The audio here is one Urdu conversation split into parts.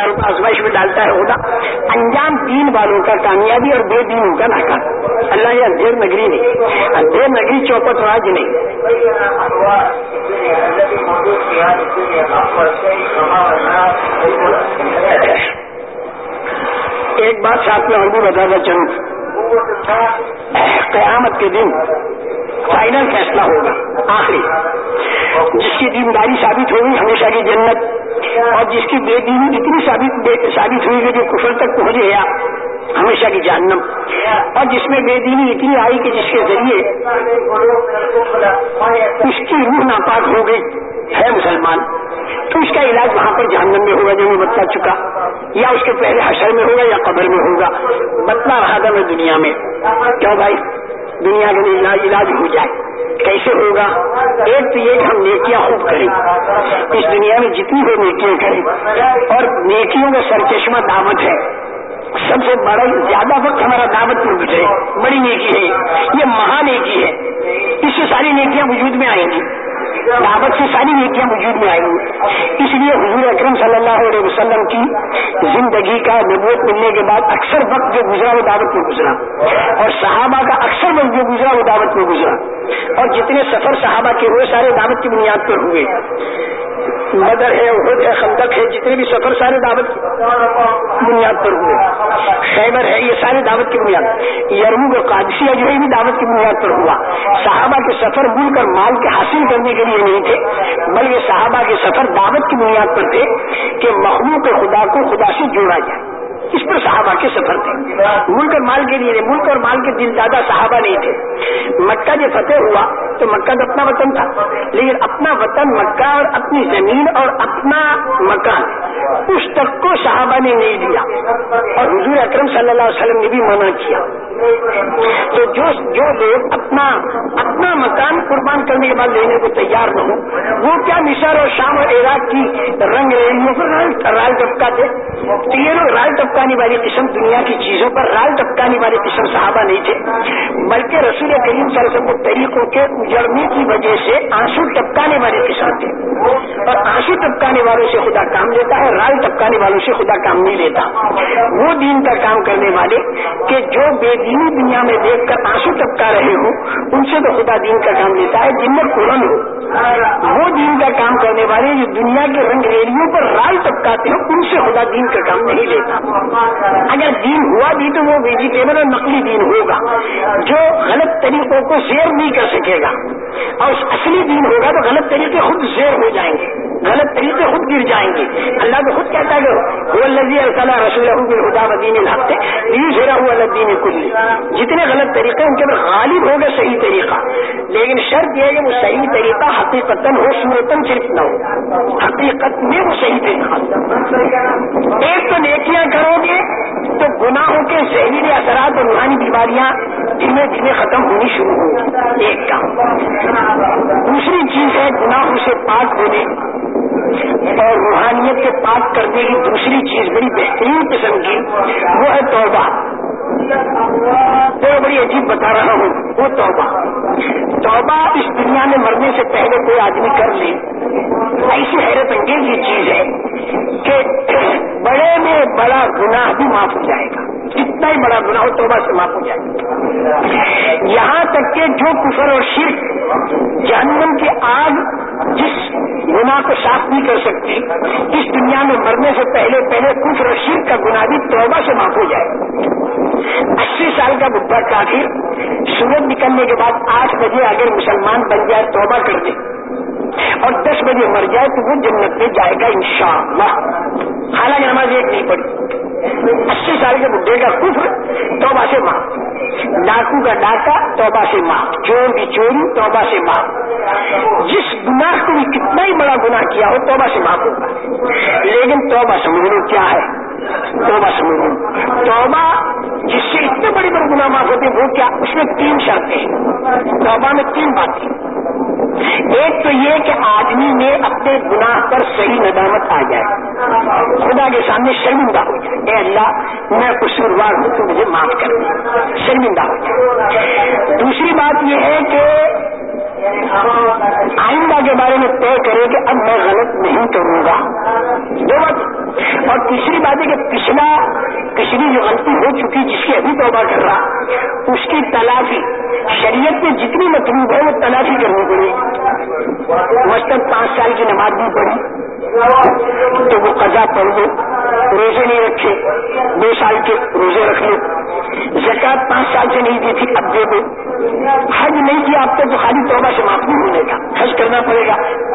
آزمائش میں ڈالتا ہے ہوگا انجام تین والوں کا کامیابی اور بے دینوں کا ناکام۔ اللہ یہ اندھیر نگری نہیں۔ اندھیر نگری چوپٹ راج نہیں۔ ایک بات ساتھ میں اور بھی بتا چلوں قیامت کے دن فائنل فیصلہ ہوگا، آخری۔ جس کی دینداری ثابت ہوگی، ہمیشہ کی جنت۔ اور جس کی بے دینی اتنی ثابت ہوئی کہ جو کفر تک پہنچ گیا، ہمیشہ کی جہنم۔ اور جس میں بے دینی اتنی آئی کہ جس کے ذریعے اس کی روح ناپاک ہو گئی۔ ہے مسلمان۔ تو اس کا علاج وہاں پر جہنم میں ہوگا جو میں بتلا چکا۔ یا اس کے پہلے حشر میں ہوگا یا قبر میں ہوگا۔ بتلا رہا تھا میں دنیا میں۔ کیوں بھائی؟ دنیا کے علاج ہو جائے۔ کیسے ہوگا؟ ایک تو یہ کہ ہم نیکیاں خوب کریں۔ اس دنیا میں جتنی بھی نیکیاں کریں۔ اور نیکیوں کا سرچشمہ دعوت ہے۔ سب سے بڑا زیادہ وقت ہمارا دعوت میں گزرے۔ بڑی نیکی ہے۔ یہ مہا نیکی ہے۔ اس سے ساری نیکیاں وجود میں آئیں گی۔ دعوت سے ساری نیکیاں وجود میں آئیں گی اس لیے حضور اکرم صلی اللہ علیہ وسلم کی زندگی کا نبوت ملنے کے بعد اکثر وقت جو گزرا، وہ دعوت میں گزرا۔ اور صحابہ کا اکثر وقت جو گزرا، وہ دعوت میں گزرا۔ اور جتنے سفر صحابہ کے ہوئے، سارے دعوت کی بنیاد پر ہوئے۔ مدر ہے عہد ہے خندق ہے، جتنے بھی سفر سارے دعوت کی بنیاد پر ہوئے۔ خیبر ہے، یہ سارے دعوت کی بنیاد۔ یرمو و قادشیہ جو ہے بھی دعوت کی بنیاد پر ہوا۔ صحابہ کے سفر مل کر مال کے حاصل کرنے کے لیے نہیں تھے بلکہ صحابہ کے سفر دعوت کی بنیاد پر تھے کہ مخلوق خدا کو خدا سے جوڑا جائے۔ اس پر صحابہ کے سفر تھے۔ ملک اور مال کے لیے ملک اور مال کے دل زیادہ صحابہ نہیں تھے۔ مکہ جو فتح ہوا تو مکہ تو اپنا وطن تھا۔ لیکن اپنا وطن مکہ اور اپنی زمین اور اپنا مکان۔ اس تک کو صحابہ نے نہیں دیا۔ اور حضور اکرم صلی اللہ علیہ وسلم نے بھی منع کیا۔ تو جو جو لوگ اپنا اپنا مکان قربان کرنے کے بعد لینے کو تیار نہ ہو وہ کیا مصر اور شام اور عراق کی رنگ ریلیوں پر رال ٹپکا تھے؟ تو یہ لوگ رال ٹپکانے والی قسم دنیا کی چیزوں پر رال ٹپکانے والی قسم صحابہ نہیں تھے، بلکہ رسول کریم صلی اللہ علیہ وسلم طریقوں کے اجڑنے کی وجہ سے آنسو ٹپکانے والے قسم تھے اور آنسو ٹپکانے والوں سے خدا کام لیتا ہے، رال ٹپکانے والوں سے خدا کام نہیں لیتا۔ وہ دین کا کام کرنے والے کہ جو بے دینی دنیا میں دیکھ کر آنسو ٹپکا رہے ہوں، ان سے تو خدا دین کا کام لیتا ہے، جن میں قرآن ہو۔ وہ دین کا کام کرنے والے جو دنیا کے رنگ ریڑھیوں پر رال ٹپکاتے ہیں ان سے خدا دین کا کام نہیں لیتا۔ اگر دین ہوا بھی تو وہ ویجیٹیبل اور نقلی دین ہوگا، جو غلط طریقوں کو شیئر نہیں کر سکے گا۔ اور اصلی دین ہوگا تو غلط طریقے خود شیئر ہو جائیں گے، غلط طریقے خود گر جائیں گے۔ اللہ تو خود کہتا ہے کہ وہ لذی اللہ رسول خدا ودین الحق یوں زیرا ہوا لدین کل جتنے غلط طریقے ان کے اندر غالب ہوگا صحیح طریقہ۔ لیکن شرط یہ ہے کہ وہ صحیح طریقہ حقیقت ہو صورتن صرف نہ ہو۔ حقیقت میں وہ صحیح طریقہ۔ ایک تو نیکیاں کرو گے تو گناہوں کے زہریلے اثرات اور روحانی بیماریاں دھیمے دھیمے ختم ہونی شروع ہوں ایک کام۔ دوسری چیز ہے گناہوں سے پاک ہونے اور روحانیت کے پاک کرنے کی دوسری چیز، بڑی بہترین پسند کی، وہ ہے توبہ۔ تو بڑی عجیب بتا رہا ہوں، وہ توبہ۔ توبہ اس دنیا میں مرنے سے پہلے کوئی آدمی کر لے۔ ایسی حیرت انگیز یہ چیز ہے کہ بڑے میں بڑا گناہ بھی معاف ہو جائے گا۔ جتنا ہی بڑا گناہ ہو، توبہ سے معاف ہو جائے گا۔ یہاں تک کہ جو کفر اور شرک جہنم کی آگ جس گناہ کو صاف نہیں کر سکتی اس دنیا میں مرنے سے پہلے پہلے کفر اور شرک کا گناہ بھی توبہ سے معاف ہو جائے گا۔ اسی سال کا بڈھا کافر سورج نکلنے کے بعد آٹھ بجے اگر مسلمان بن جائے، توبہ کر دے۔ اور دس بجے مر جائے تو وہ جنت میں جائے گا انشاءاللہ۔ حالانکہ نماز ایک نہیں پڑی اسی سال کے بڈھے کا کفر، توبہ سے ماں ڈاکو کا ڈاکہ توبہ سے ماں چور کی چوری، توبہ سے ماں جس گناہ کو بھی کتنا ہی بڑا گناہ کیا ہو، توبہ سے معاف ہوگا۔ لیکن توبہ سمجھ لو کیا ہے؟ توبہ سمجھ لو توبہ جس سے اتنے بڑے بڑے گناہ معاف ہوتے ہیں، وہ کیا؟ اس میں تین شرطیں ہیں۔ توبہ میں تین باتیں ایک تو یہ کہ آدمی میں اپنے گناہ پر صحیح ندامت آ جائے۔ خدا کے سامنے شرمندہ ہو جائے۔ اے اللہ، میں قصوروار ہوں، تو مجھے معاف کر۔ شرمندہ ہو جائے۔ دوسری بات یہ ہے کہ آئندہ کے بارے میں طے کرے کہ اب میں غلط نہیں کروں گا۔ دو بات اور تیسری بات ہے کہ پچھلا پچھلی جو غلطی ہو چکی جس کی ابھی توبہ کر رہا، اس کی تلافی، شریعت میں جتنی مطلوب ہے وہ تلافی کرنی پڑے۔ گی مثلاً پانچ سال کی نماز بھی پڑھی، تو وہ قضا پڑھ دو روزے نہیں رکھے، دو سال کے روزے رکھ لو۔ زکات پانچ سال سے نہیں دی تھی، اب دے دو۔ حج نہیں کیا اب تک تو خالی توبہ سے معاف نہیں ہونے کا۔ حج کرنا پڑے گا،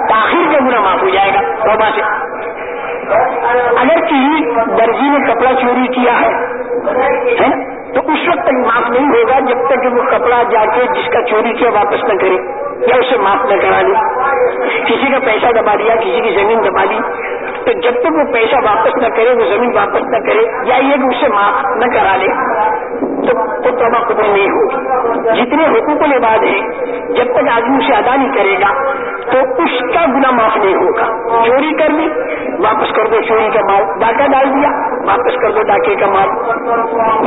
تاخیر کا گنا معاف ہو جائے گا توبہ سے۔ اگر کسی درجی نے کپڑا چوری کیا ہے تو اس وقت تک معاف نہیں ہوگا جب تک کہ وہ کپڑا جا کے جس کا چوری کیا واپس نہ کرے یا اسے معاف نہ کرا لے۔ کسی کا پیسہ دبا دیا، کسی کی زمین دبا دی۔ تو جب تک وہ پیسہ واپس نہ کرے، وہ زمین واپس نہ کرے، یا یہ کہ اسے معاف نہ کرا لے، تو توبہ قبول نہیں ہوگی۔ جتنے حقوق العباد ہیں، جب تک آدمی اسے ادا نہیں کرے گا، تو اس کا گنا معاف نہیں ہوگا۔ چوری کر لی واپس کر دو چوری کا مال ڈاکہ ڈال دیا۔ واپس کر دو ڈاکے کا مال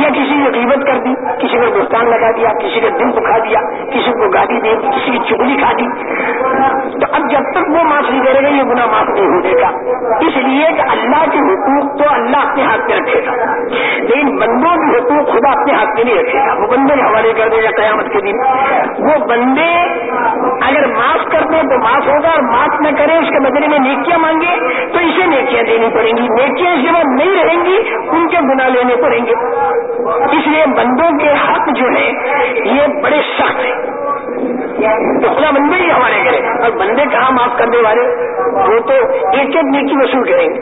یا کسی نے قیمت کر دی، کسی نے بہتان لگا دیا، کسی نے دل دکھا دیا، کسی کو گاڑی دے دی، کسی کی چگلی کھا دی۔ تو جب تک وہ معاف نہیں کرے گا، یہ گنا معاف نہیں ہونے کا اس لیے کہ اللہ کے حقوق تو اللہ اپنے ہاتھ میں رکھے گا۔ لیکن بندوں کے حقوق خدا اپنے ہاتھ میں نہیں رکھے گا۔ وہ بندے حوالے کر دے گا قیامت کے دن۔ وہ بندے اگر معاف کر دیں تو معاف ہوگا اور معاف نہ کرے، اس کے بدلے میں نیکیاں مانگے تو اسے نیکیاں دینی پڑیں گی۔ نیکیاں اس نہیں رہیں گی، ان کے گنا لینے پڑیں گے۔ اس لیے بندوں کے حق جو ہے یہ بڑے سخت ہیں۔ تو خدا بندے ہی حوالے کرے۔ اور بندے کہاں معاف کرنے والے؟ وہ تو ایک ایک نیکی وصول کریں گے۔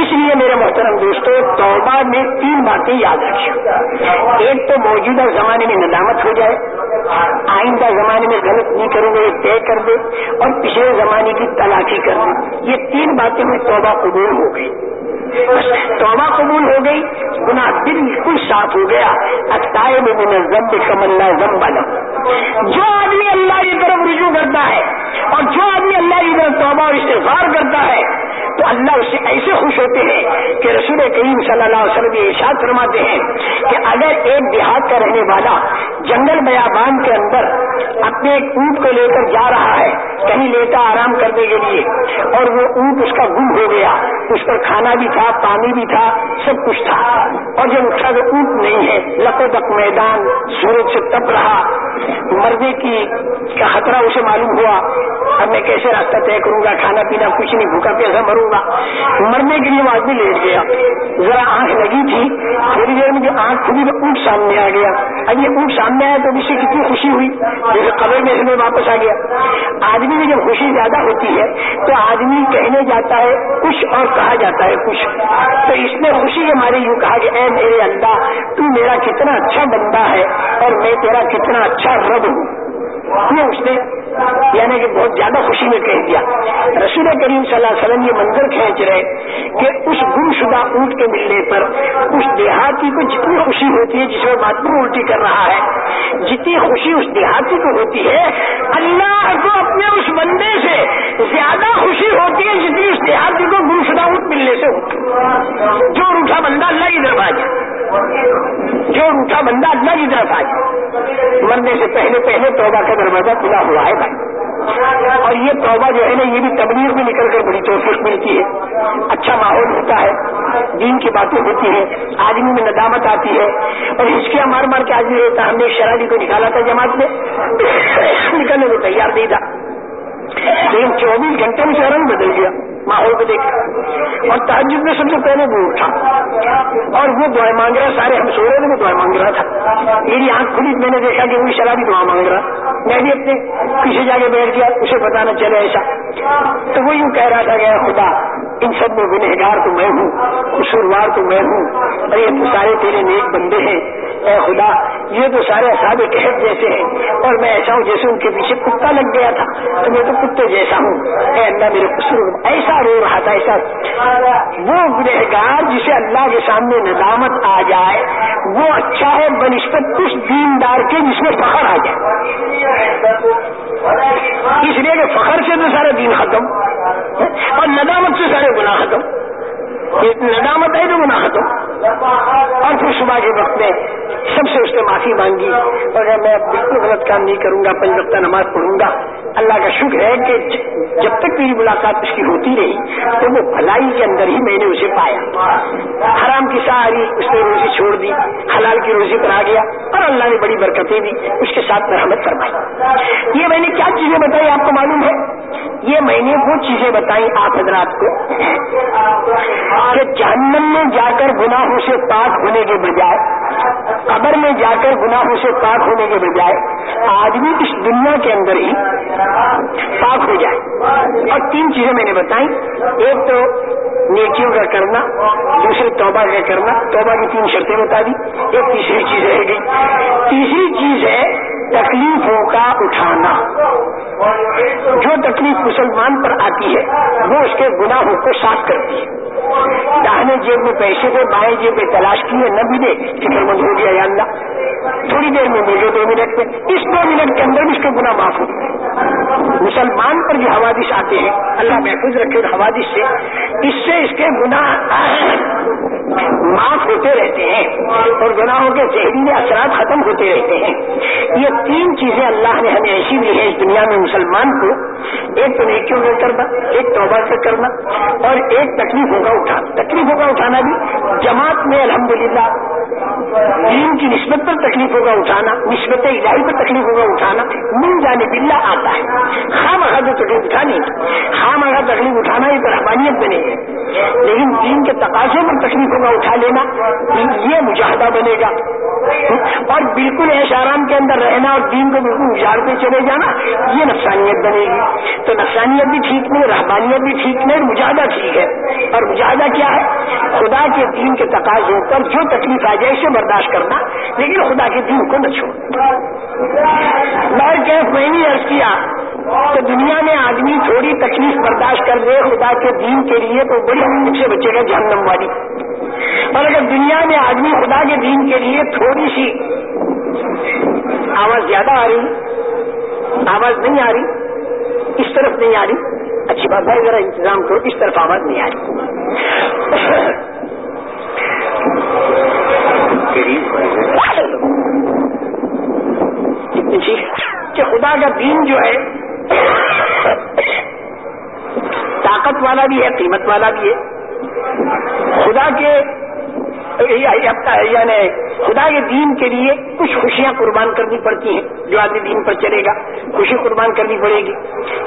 اس لیے میرے محترم دوستوں توبہ میں تین باتیں یاد رکھیں۔ ایک تو موجودہ زمانے میں ندامت ہو جائے۔ آئندہ زمانے میں غلط نہیں کروں گے یہ طے کر دے اور پچھلے زمانے کی تلاشی کر دے یہ تین باتیں میں توبہ قبول ہو گئی۔ توبہ قبول ہو گئی گنا بالکل صاف ہو گیا اختائے میں ضب کم اللہ ضم جو آدمی اللہ کی طرف رجوع کرتا ہے اور جو آدمی اللہ کی طرف توبہ اور استغفار کرتا ہے، تو اللہ اس سے ایسے خوش ہوتے ہیں کہ رسول کریم صلی اللہ علیہ وسلم یہ ارشاد فرماتے ہیں کہ اگر ایک دیہات کا رہنے والا جنگل بیابان کے اندر اپنے ایک اونٹ کو لے کر جا رہا ہے، کہیں لیتا آرام کرنے کے لیے، اور وہ اونٹ اس کا گم ہو گیا اس پر کھانا بھی تھا، پانی بھی تھا، سب کچھ تھا۔ اور جب اٹھا تو اونٹ نہیں ہے لکو تک میدان، سورج سے تپ رہا۔ مرنے کی کا خطرہ، اسے معلوم ہوا۔ اب میں کیسے راستہ طے کروں گا، کھانا پینا کچھ نہیں، بھوکا پیسہ مروں گا۔ مرنے کے لیے وہ آدمی لیٹ گیا۔ ذرا آنکھ لگی تھی، تھوڑی دیر میں جو آنکھ کھلی تو اونٹ سامنے آ گیا۔ اب یہ اونٹ سامنے آیا تو اس سے کتنی خوشی ہوئی۔ جیسے قبر میں میں واپس آ گیا۔ آدمی میں جب خوشی زیادہ ہوتی ہے تو آدمی کہنے جاتا ہے کچھ اور کہا جاتا ہے کچھ۔ تو اس نے خوشی کے مارے یوں کہا کہ اے میرے اللہ، تو میرا کتنا اچھا بندہ ہے اور میں تیرا کتنا اچھا رب ہوں۔ یہ اس نے یعنی کہ بہت زیادہ خوشی میں کہہ دیا۔ رسول کریم صلی اللہ علیہ وسلم یہ منظر کھینچ رہے کہ اس گم شدہ اونٹ کے ملنے پر اس دیہاتی کو جتنی خوشی ہوتی ہے جس میں باتوں الٹی کر رہا ہے، جتنی خوشی اس دیہاتی کو ہوتی ہے، اللہ کو اپنے اس بندے سے زیادہ خوشی ہوتی ہے جتنی اس دیہاتی کو گم شدہ اونٹ ملنے سے ہوتی ہے۔ جو روٹا بندہ اللہ کی طرف جو روٹا بندہ اللہ کی طرف آ جائے مرنے سے پہلے پہلے توبہ کا دروازہ کھلا ہوا ہے بھائی۔ اور یہ توبہ جو ہے نا، یہ بھی تبلیغ میں نکل کر بڑی توفیق ملتی ہے۔ اچھا ماحول ہوتا ہے، دین کی باتیں ہوتی ہیں، آدمی میں ندامت آتی ہے۔ اور ہچکیاں مار مار کے آدمی رہتا ہم نے شرابی جی کو نکالا تھا جماعت میں، نکلنے کو تیار نہیں تھا۔ لیکن چوبیس گھنٹے میں رنگ بدل گیا، ماحول کو دیکھ۔ اور تعجب میں سب سے پہلے وہ اٹھا۔ اور وہ دعائیں مانگ رہا، سارے ہم سو رہے تھے وہ دعائیں مانگ رہا تھا۔ میری آنکھ کھلی، میں نے دیکھا کہ وہ شرابی دعا مانگ رہا۔ میں بھی اپنے پیچھے جا کے بیٹھ گیا، اسے بتانا چلے ایسا۔ تو وہ یوں کہہ رہا تھا کہ خدا، ان سب میں گنہگار تو میں ہوں، قصوروار تو میں ہوں، اور یہ سارے تیرے نیک بندے ہیں۔ اے خدا، یہ تو سارے اصحاب کہت جیسے ہیں، اور میں ایسا ہوں جیسے ان کے پیچھے کتا لگ گیا تھا، تو میں تو کتے جیسا ہوں۔ اے اللہ، میرے قصور ایسا رو رہا تھا، ایسا۔ وہ گنہگار جسے اللہ کے سامنے ندامت آ جائے، وہ اچھا ہے، بنسبت کچھ دیندار کے جس میں فخر آ جائے۔ اس لیے کہ فخر سے تو سارے دین ختم، اور ندامت سے سارے گناہ ختم۔ ندامت ہے تو گناہ ختم اور پھر صبح کے وقت میں سب سے اس نے معافی مانگی اور میں بالکل غلط کام نہیں کروں گا، پنج وقتہ نماز پڑھوں گا۔ اللہ کا شکر ہے کہ جب تک میری ملاقات اس کی ہوتی رہی، تو وہ بھلائی کے اندر ہی میں نے اسے پایا۔ حرام کی ساری اس نے روزی چھوڑ دی، حلال کی روزی پر آ گیا اور اللہ نے بڑی برکتیں دی، اس کے ساتھ مرحمت فرمائی۔ یہ میں نے کیا چیزیں بتائی آپ کو معلوم ہے؟ یہ میں نے وہ چیزیں بتائی آپ حضرات کو۔ کہ جہنم میں جا کر گناہوں سے پاک ہونے کے بجائے، قبر میں جا کر گناہوں سے پاک ہونے کے بجائے، آدمی اس دنیا کے اندر ہی پاک ہو جائے۔ اور تین چیزیں میں نے بتائی ایک تو نیکیوں کا کرنا دوسری توبہ کا کرنا۔ توبہ کی تین شرطیں بتا دی۔ ایک تیسری چیز رہ گئی۔ تیسری چیز ہے تکلیفوں کا اٹھانا۔ جو تکلیف مسلمان پر آتی ہے، وہ اس کے گناہوں کو صاف کرتی ہے۔ داہنے جیب میں پیسے دے، بائیں جیب میں تلاش کیے، نہ بھی دے فکر مند ہو گیا یا اللہ۔ تھوڑی دیر میں مل گئے دو منٹ میں۔ اس دو منٹ کے اندر بھی اس کے گناہ معاف ہو مسلمان پر جو حوادث آتے ہیں۔ اللہ محفوظ رکھے حوادث سے، اس سے اس کے گناہ معاف ہوتے رہتے ہیں اور گناہوں کے زہریلے اثرات ختم ہوتے رہتے ہیں۔ یہ تین چیزیں اللہ نے ہمیں ایسی دی ہے اس دنیا میں مسلمان کو۔ ایک تو نیکیوں میں کرنا، ایک توبہ سے کرنا اور ایک تکلیفوں کا اٹھانا۔ تکلیفوں کا اٹھانا بھی جماعت میں الحمدللہ دین کی نسبت پر تکلیفوں کا اٹھانا، نسبت الہی پر تکلیفوں کا اٹھانا۔ مل جانے بلا آتا ہے۔ خام مہا جو تکلیف اٹھانی خام مہا تکلیف اٹھانا یہ رحمانیت بنے گی لیکن دین کے تقاضے پر تکلیفوں کا اٹھا لینا، یہ مجاہدہ بنے گا۔ اور بالکل ایش آرام کے اندر رہنا اور دین کو بالکل اجاڑتے چلے جانا، یہ نفسانیت بنے گی۔ تو نفسانیت بھی ٹھیک نہیں رحبانیت بھی ٹھیک نہیں مجاہدہ ٹھیک ہے۔ اور مجاہدہ کیا ہے؟ خدا کے دین کے تقاضوں پر جو تکلیف آ جائے، اسے برداشت کرنا۔ لیکن خدا کے دین کو نہ چھوڑ۔ لال کیف میں نے عرض کیا، تو دنیا میں آدمی تھوڑی تکلیف برداشت کر دے، خدا کے دین کے لیے تو بڑی سے بچے گا جہنم والی۔ اور اگر دنیا میں آدمی خدا کے دین کے لیے تھوڑی سی آواز زیادہ آ رہی آواز نہیں آ رہی۔ اس طرف نہیں آ رہی۔ اچھی بات ہے ذرا انتظام کرو۔ اس طرف آواز نہیں آ رہی۔ جی، کہ خدا کا دین جو ہے، طاقت والا بھی ہے، قیمت والا بھی ہے۔ خدا کے یعنی خدا کے دین کے لیے کچھ خوشیاں قربان کرنی پڑتی ہیں، جو آدمی دین پر چلے گا، خوشی قربان کرنی پڑے گی،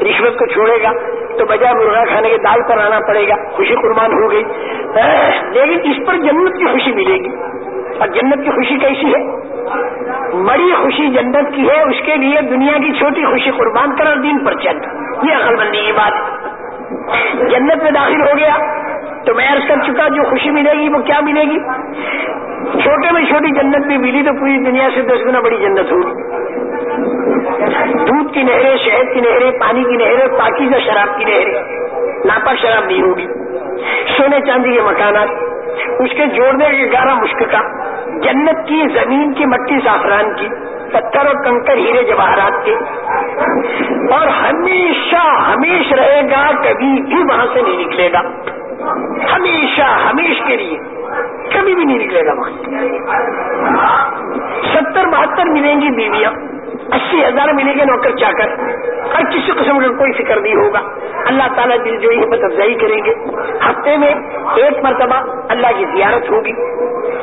رشوت کو چھوڑے گا، تو بجائے مرغا کھانے کے دال پر آنا پڑے گا، خوشی قربان ہو گئی۔ لیکن اس پر جنت کی خوشی ملے گی۔ اور جنت کی خوشی کیسی ہے؟ بڑی خوشی جنت کی ہے، اس کے لیے دنیا کی چھوٹی خوشی قربان کر اور دین پر چل۔ یہ عقل بندی کی بات جنت میں داخل ہو گیا۔ تو میں عرض کر چکا جو خوشی ملے گی وہ کیا ملے گی؟ چھوٹے میں چھوٹی جنت بھی ملی تو پوری دنیا سے دس گنا بڑی جنت ہوگی۔ دودھ کی نہریں، شہد کی نہریں، پانی کی نہریں پاکی کا شراب کی نہریں، ناپاک شراب نہیں ہوگی۔ سونے چاندی کے مکانات، اس کے جوڑنے کے گارہ مشکل کا جنت کی زمین کی مٹی زعفران کی، پتھر اور کنکر ہیرے جواہرات کے۔ اور ہمیشہ ہمیش رہے گا، کبھی بھی وہاں سے نہیں نکلے گا۔ ہمیشہ ہمیش کے لیے۔ کبھی بھی نہیں نکلے گا وہاں ستر بہتر ملیں گی بیویاں۔ اسی ہزار ملیں گے نوکر چا کر؟ ہر کسی قسم کا کوئی فکر نہیں ہوگا۔ اللہ تعالیٰ دل جو ہمت افزائی کریں گے۔ ہفتے میں ایک مرتبہ اللہ کی زیارت ہوگی۔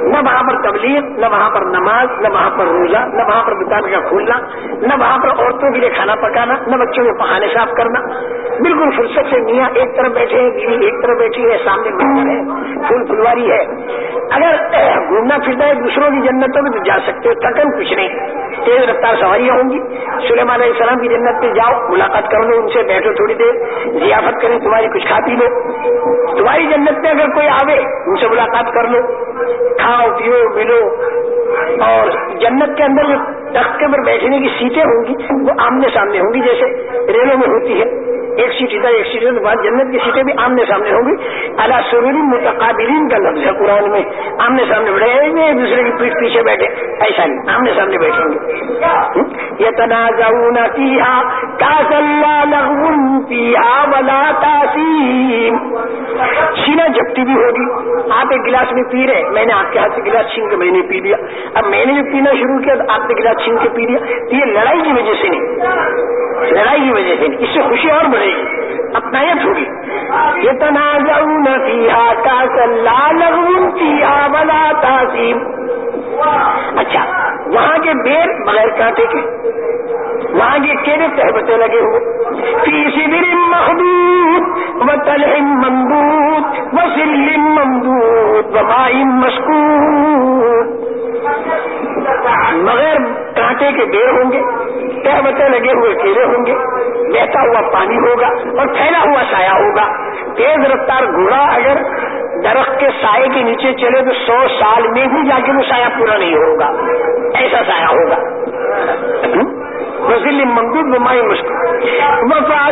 نہ وہاں پر تبلیغ، نہ وہاں پر نماز، نہ وہاں پر روزہ، نہ وہاں پر دکان کا کھولنا، نہ وہاں پر عورتوں کے لیے کھانا پکانا، نہ بچوں کے پہانے صاف کرنا۔ بالکل فرصت سے میاں ایک طرف بیٹھے ہیں، بیوی ایک طرف بیٹھی ہے، سامنے منظر ہے، پھول پھلواری ہے۔ اگر گھومنا پھرنا ہے دوسروں کی جنتوں میں تو جا سکتے ہو، تھکن کچھ نہیں۔ تیز رفتار سواریاں ہوں گی۔ سلیمان علیہ السلام کی جنت پہ جاؤ، ملاقات کر لو ان سے، بیٹھو تھوڑی دیر، ضیافت کریں، تمہاری کچھ کھا پی لو۔ تمہاری جنت میں اگر کوئی آوے، ان سے ملاقات کر لو۔ کھاؤ، پیو، ملو۔ اور جنت کے اندر جو تخت کے اوپر بیٹھنے کی سیٹیں ہوں گی، وہ آمنے سامنے ہوں گی، جیسے ریلوں میں ہوتی ہے۔ ایک سیٹ ادھر، ایک سیٹ بعد جنت کی سیٹیں بھی آمنے سامنے ہوں گی۔ اللہ سروری متقابلین کا لفظ ہے قرآن میں۔ آمنے سامنے بیٹھے ایک دوسرے کی پیٹ پیچھے بیٹھے۔ ایسا نہیں، آمنے سامنے بیٹھیں گے۔ یہ تنازع پیا کا سلا لغ ولا تاسیم پینا جپتی بھی ہوگی، آپ ایک گلاس میں پی رہے، میں نے آپ کے ہاتھ سے گلاس چھین کے میں نے پی لیا۔ اب میں نے جو پینا شروع کیا، تو آپ نے گلاس چھین کے پی لیا۔ یہ لڑائی کی وجہ سے نہیں، لڑائی کی وجہ سے نہیں، اس سے خوشی اور بڑھے گی۔ اپنایت ہوگی۔ یہ تنازع کا بلا تعظیم اچھا وہاں کے بیر بغیر کانٹے کے، وہاں کے کیڑے تہبتے لگے ہوئے۔ فی دل محدود و تلحم ممبود و سلم ممبود و مائم مشکور بغیر کانٹے کے بیر ہوں گے تہبتے لگے ہوئے کیڑے ہوں گے، بہتا ہوا پانی ہوگا اور پھیلا ہوا سایہ ہوگا۔ تیز رفتار گھوڑا اگر درخت کے سائے کے نیچے چلے تو سو سال میں بھی جا کے وہ سایہ پورا نہیں ہوگا۔ ایسا سایہ ہوگا۔ وزل منگوب بمائی مشکل۔ وفا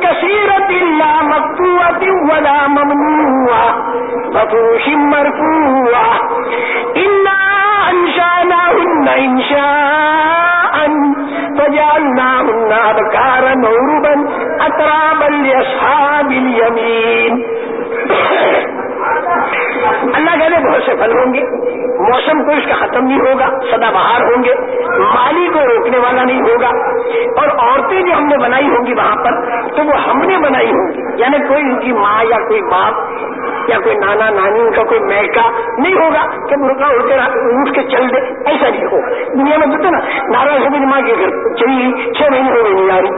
کثیرت اللہ مقبوت ولا ممنوع۔ بفوش مرفوع۔ انا انشاناہن انشاء فجعلناہن ابکارا نوربا اترابا لاصحاب الیمین۔ اللہ کہتے بہت سے پھل ہوں گے۔ موسم کو اس کا ختم نہیں ہوگا سدا بہار ہوں گے۔ مالی کو روکنے والا نہیں ہوگا۔ اور عورتیں جو ہم نے بنائی ہوں گی وہاں پر، تو وہ ہم نے بنائی ہوں گی۔ یعنی کوئی ان کی ماں یا کوئی باپ یا کوئی نانا، نانی، ان کا کوئی میکا نہیں ہوگا کہ مرغا اڑ کے اٹھ کے چل دے، ایسا نہیں ہوگا۔ دنیا میں بولتے نا ناراض ہوگی ماں کے گھر چلی چھ مہینے ہو گئے نہیں آ رہی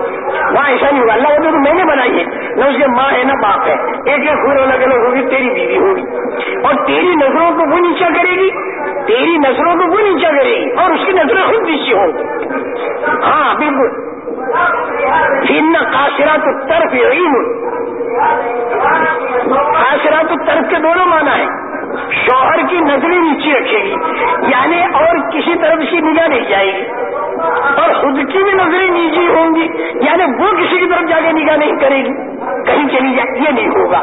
وہاں ایسا نہیں ہوگا اللہ تو میں نے بنائی ہے۔ نہ اس کے ماں ہے، نہ باپ ہے۔ ایک ایک پھول الگ الگ ہوگی تیری بیوی ہوگی۔ اور تیری نظروں کو وہ نیچا کرے گی۔ تیری نظروں کو وہ نیچا کرے گی۔ اور اس کی نظریں خود نیچے ہوں گی۔ ہاں بالکل۔ پھر قاصرہ تو طرف علم قاصرہ تو طرف کے دونوں مانا ہے شوہر کی نظریں نیچے رکھے گی۔ یعنی اور کسی طرف کی نگاہ نہیں جائے گی۔ اور خود کی بھی نظریں نیچی ہوں گی۔ یعنی وہ کسی کی طرف جا کے نگاہ نہیں کرے گی۔ کہیں چلی جائے، یہ نہیں ہوگا۔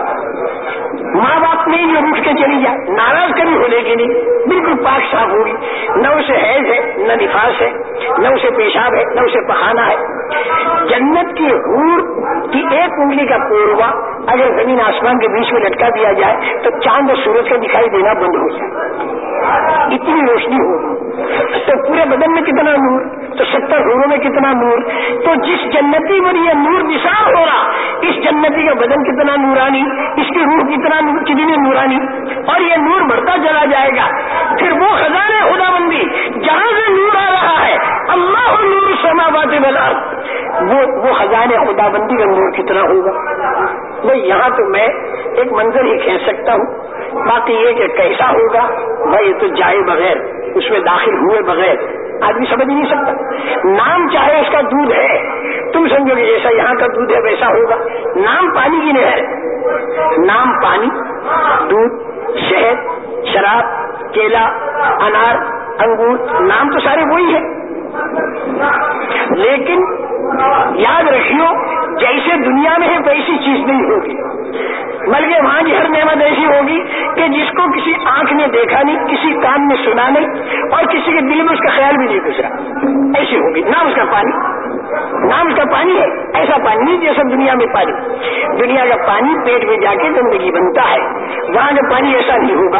ماں باپ نہیں جو اٹھ کے چلی جائے، ناراض کبھی ہو گی نہیں بالکل پاک صاف ہوگی۔ نہ اسے حیض ہے، نہ نفاس ہے، نہ اسے پیشاب ہے، نہ اسے پہانا ہے۔ جنت کی حور کی ایک انگلی کا پوروا اگر زمین آسمان کے بیچ میں لٹکا دیا جائے، تو چاند اور سورج کا دکھائی دینا بند ہو جائے۔ اتنی روشنی ہوگی۔ تو پورے بدن میں کتنا نور، تو ستر حوروں میں کتنا نور۔ تو جس جنتی پر یہ نور نثار ہو رہا، اس جنتی کا بدن کتنا نورانی، اس کی روح کتنا کتنی نورانی، اور یہ نور بڑھتا چلا جائے گا۔ پھر وہ خزانے خدا بندی جہاں سے نور آ رہا ہے، اللہ نور سما بات بلا وہ وہ خزانے خدا بندی کا نور کتنا ہوگا؟ وہ یہاں تو میں ایک منظر ہی کھینچ سکتا ہوں۔ باقی یہ کہ کیسا ہوگا؟ بھائی تو جائے بغیر، اس میں داخل ہوئے بغیر آدمی سمجھ نہیں سکتا۔ نام چاہے اس کا دودھ ہے، تم سمجھو گے جیسا یہاں کا دودھ ہے ویسا ہوگا۔ نام پانی کی نہر۔ نام پانی، دودھ، شہد، شراب، کیلا، انار، انگور، نام تو سارے وہی ہے لیکن یاد رکھیو، جیسے دنیا میں ہے، ویسی چیز نہیں ہوگی۔ بلکہ وہاں کی ہر نعمت ایسی ہوگی کہ جس کو کسی آنکھ نے دیکھا نہیں، کسی کان نے سنا نہیں اور کسی کے دل میں اس کا خیال بھی نہیں گزرا۔ ایسی ہوگی۔ نہ اس کا پانی۔ نہ اس کا پانی ہے۔ ایسا پانی نہیں جیسا دنیا میں پانی۔ دنیا کا پانی پیٹ میں جا کے زندگی بنتا ہے۔ وہاں کا پانی ایسا نہیں ہوگا۔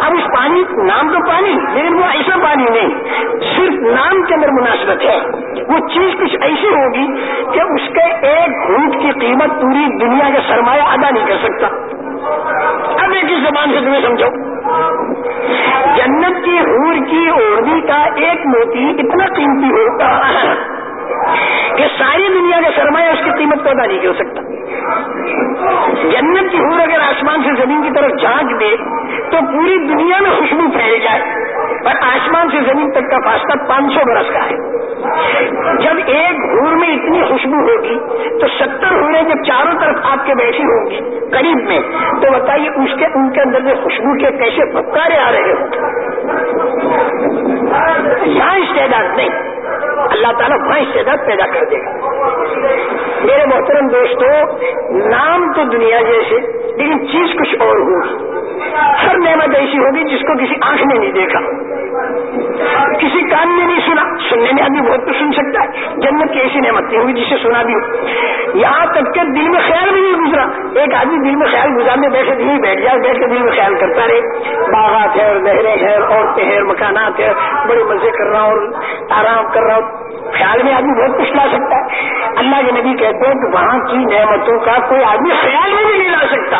اب اس پانی نام تو پانی، لیکن وہ ایسا پانی نہیں، صرف نام کے اندر مناسبت ہے۔ وہ چیز کچھ ایسی ہوگی کہ اس کے ایک گھونٹ کی قیمت پوری دنیا کا سرمایہ ادا نہیں کر سکتا۔ اب ایک ہی زبان سے تمہیں سمجھو جنت کی حور کی اوڑھنی کا ایک موتی اتنا قیمتی ہوتا کہ ساری دنیا کا سرمایہ اس کی قیمت کو ادا نہیں کر سکتا۔ جنت کی حور اگر آسمان سے زمین کی طرف جھانک دے، تو پوری دنیا میں خوشبو پھیل جائے۔ اور آسمان سے زمین تک کا فاصلہ پانچ سو برس کا ہے۔ جب ایک حور میں اتنی خوشبو ہوگی، تو ستر حوریں جب چاروں طرف آپ کے بیٹھی ہوں گی قریب میں، تو بتائیے اس کے ان کے اندر سے خوشبو کے کیسے پھپکارے آ رہے ہوں یہاں استعداد نہیں اللہ تعالیٰ وہاں استعداد پیدا کر دے گا۔ میرے محترم دوستو، نام تو دنیا جیسے، لیکن چیز کچھ اور ہوگی۔ ہر نعمت ایسی ہوگی جس کو کسی آنکھ نے نہیں دیکھا۔ کسی کان نے نہیں سنا۔ سننے میں آدمی بہت تو سن سکتا ہے۔ جنت کی ایسی نعمت نہیں ہوگی جسے سنا بھی ہو۔ یہاں تک کہ دل میں خیال بھی نہیں گزرا۔ ایک آدمی دل میں خیال گزارنے بیٹھے دل بیٹھ جائے، بیٹھ کے دل میں خیال کرتا رہے۔ باغات ہے اور نہریں ہیں عورتیں ہیں مکانات ہے بڑے مزے کر رہا ہوں آرام کر رہا ہوں۔ خیال میں آدمی بہت کچھ لا سکتا ہے۔ اللہ کے نبی کہتے ہیں کہ وہاں کی نعمتوں کا کوئی آدمی خیال میں بھی نہیں لا سکتا۔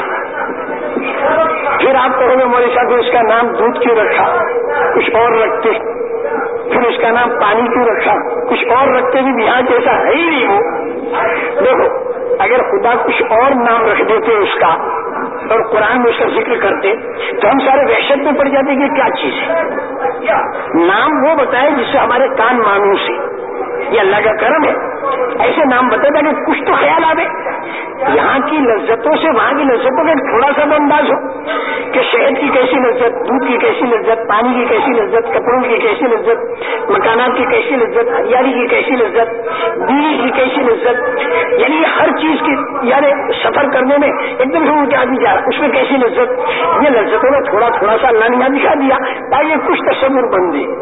پھر آپ کہو گے، مولوی صاحب، اس کا نام دودھ کیوں رکھا؟ کچھ اور رکھتے۔ پھر اس کا نام پانی کیوں رکھا؟ کچھ اور رکھتے بھی یہاں جیسا ہے ہی نہیں ہو دیکھو، اگر خدا کچھ اور نام رکھ دیتے اس کا اور قرآن میں اس کا ذکر کرتے، تو ہم سارے وحشت میں پڑ جاتے کہ کیا چیز ہے۔ نام وہ بتائے جس سے ہمارے کان مانوس ہے یہ اللہ کا کرم ہے۔ ایسے نام بتا کہ کچھ تو خیال آئے یہاں کی لذتوں سے، وہاں کی لذتوں کا تھوڑا سا انداز ہو کہ شہد کی کیسی لذت، دودھ کی کیسی لذت، پانی کی کیسی لذت، کپڑوں کی کیسی لذت، مکانات کی کیسی لذت ہریالی کی کیسی لذت بیوی کی کیسی لذت۔ یعنی ہر چیز کی یعنی سفر کرنے میں ایک دم سے وہ کیا جا رہا اس میں کیسی لذت؟ یہ لذتوں میں تھوڑا تھوڑا سا اللہ نے دکھا دیا، تاکہ کچھ تصور بن دے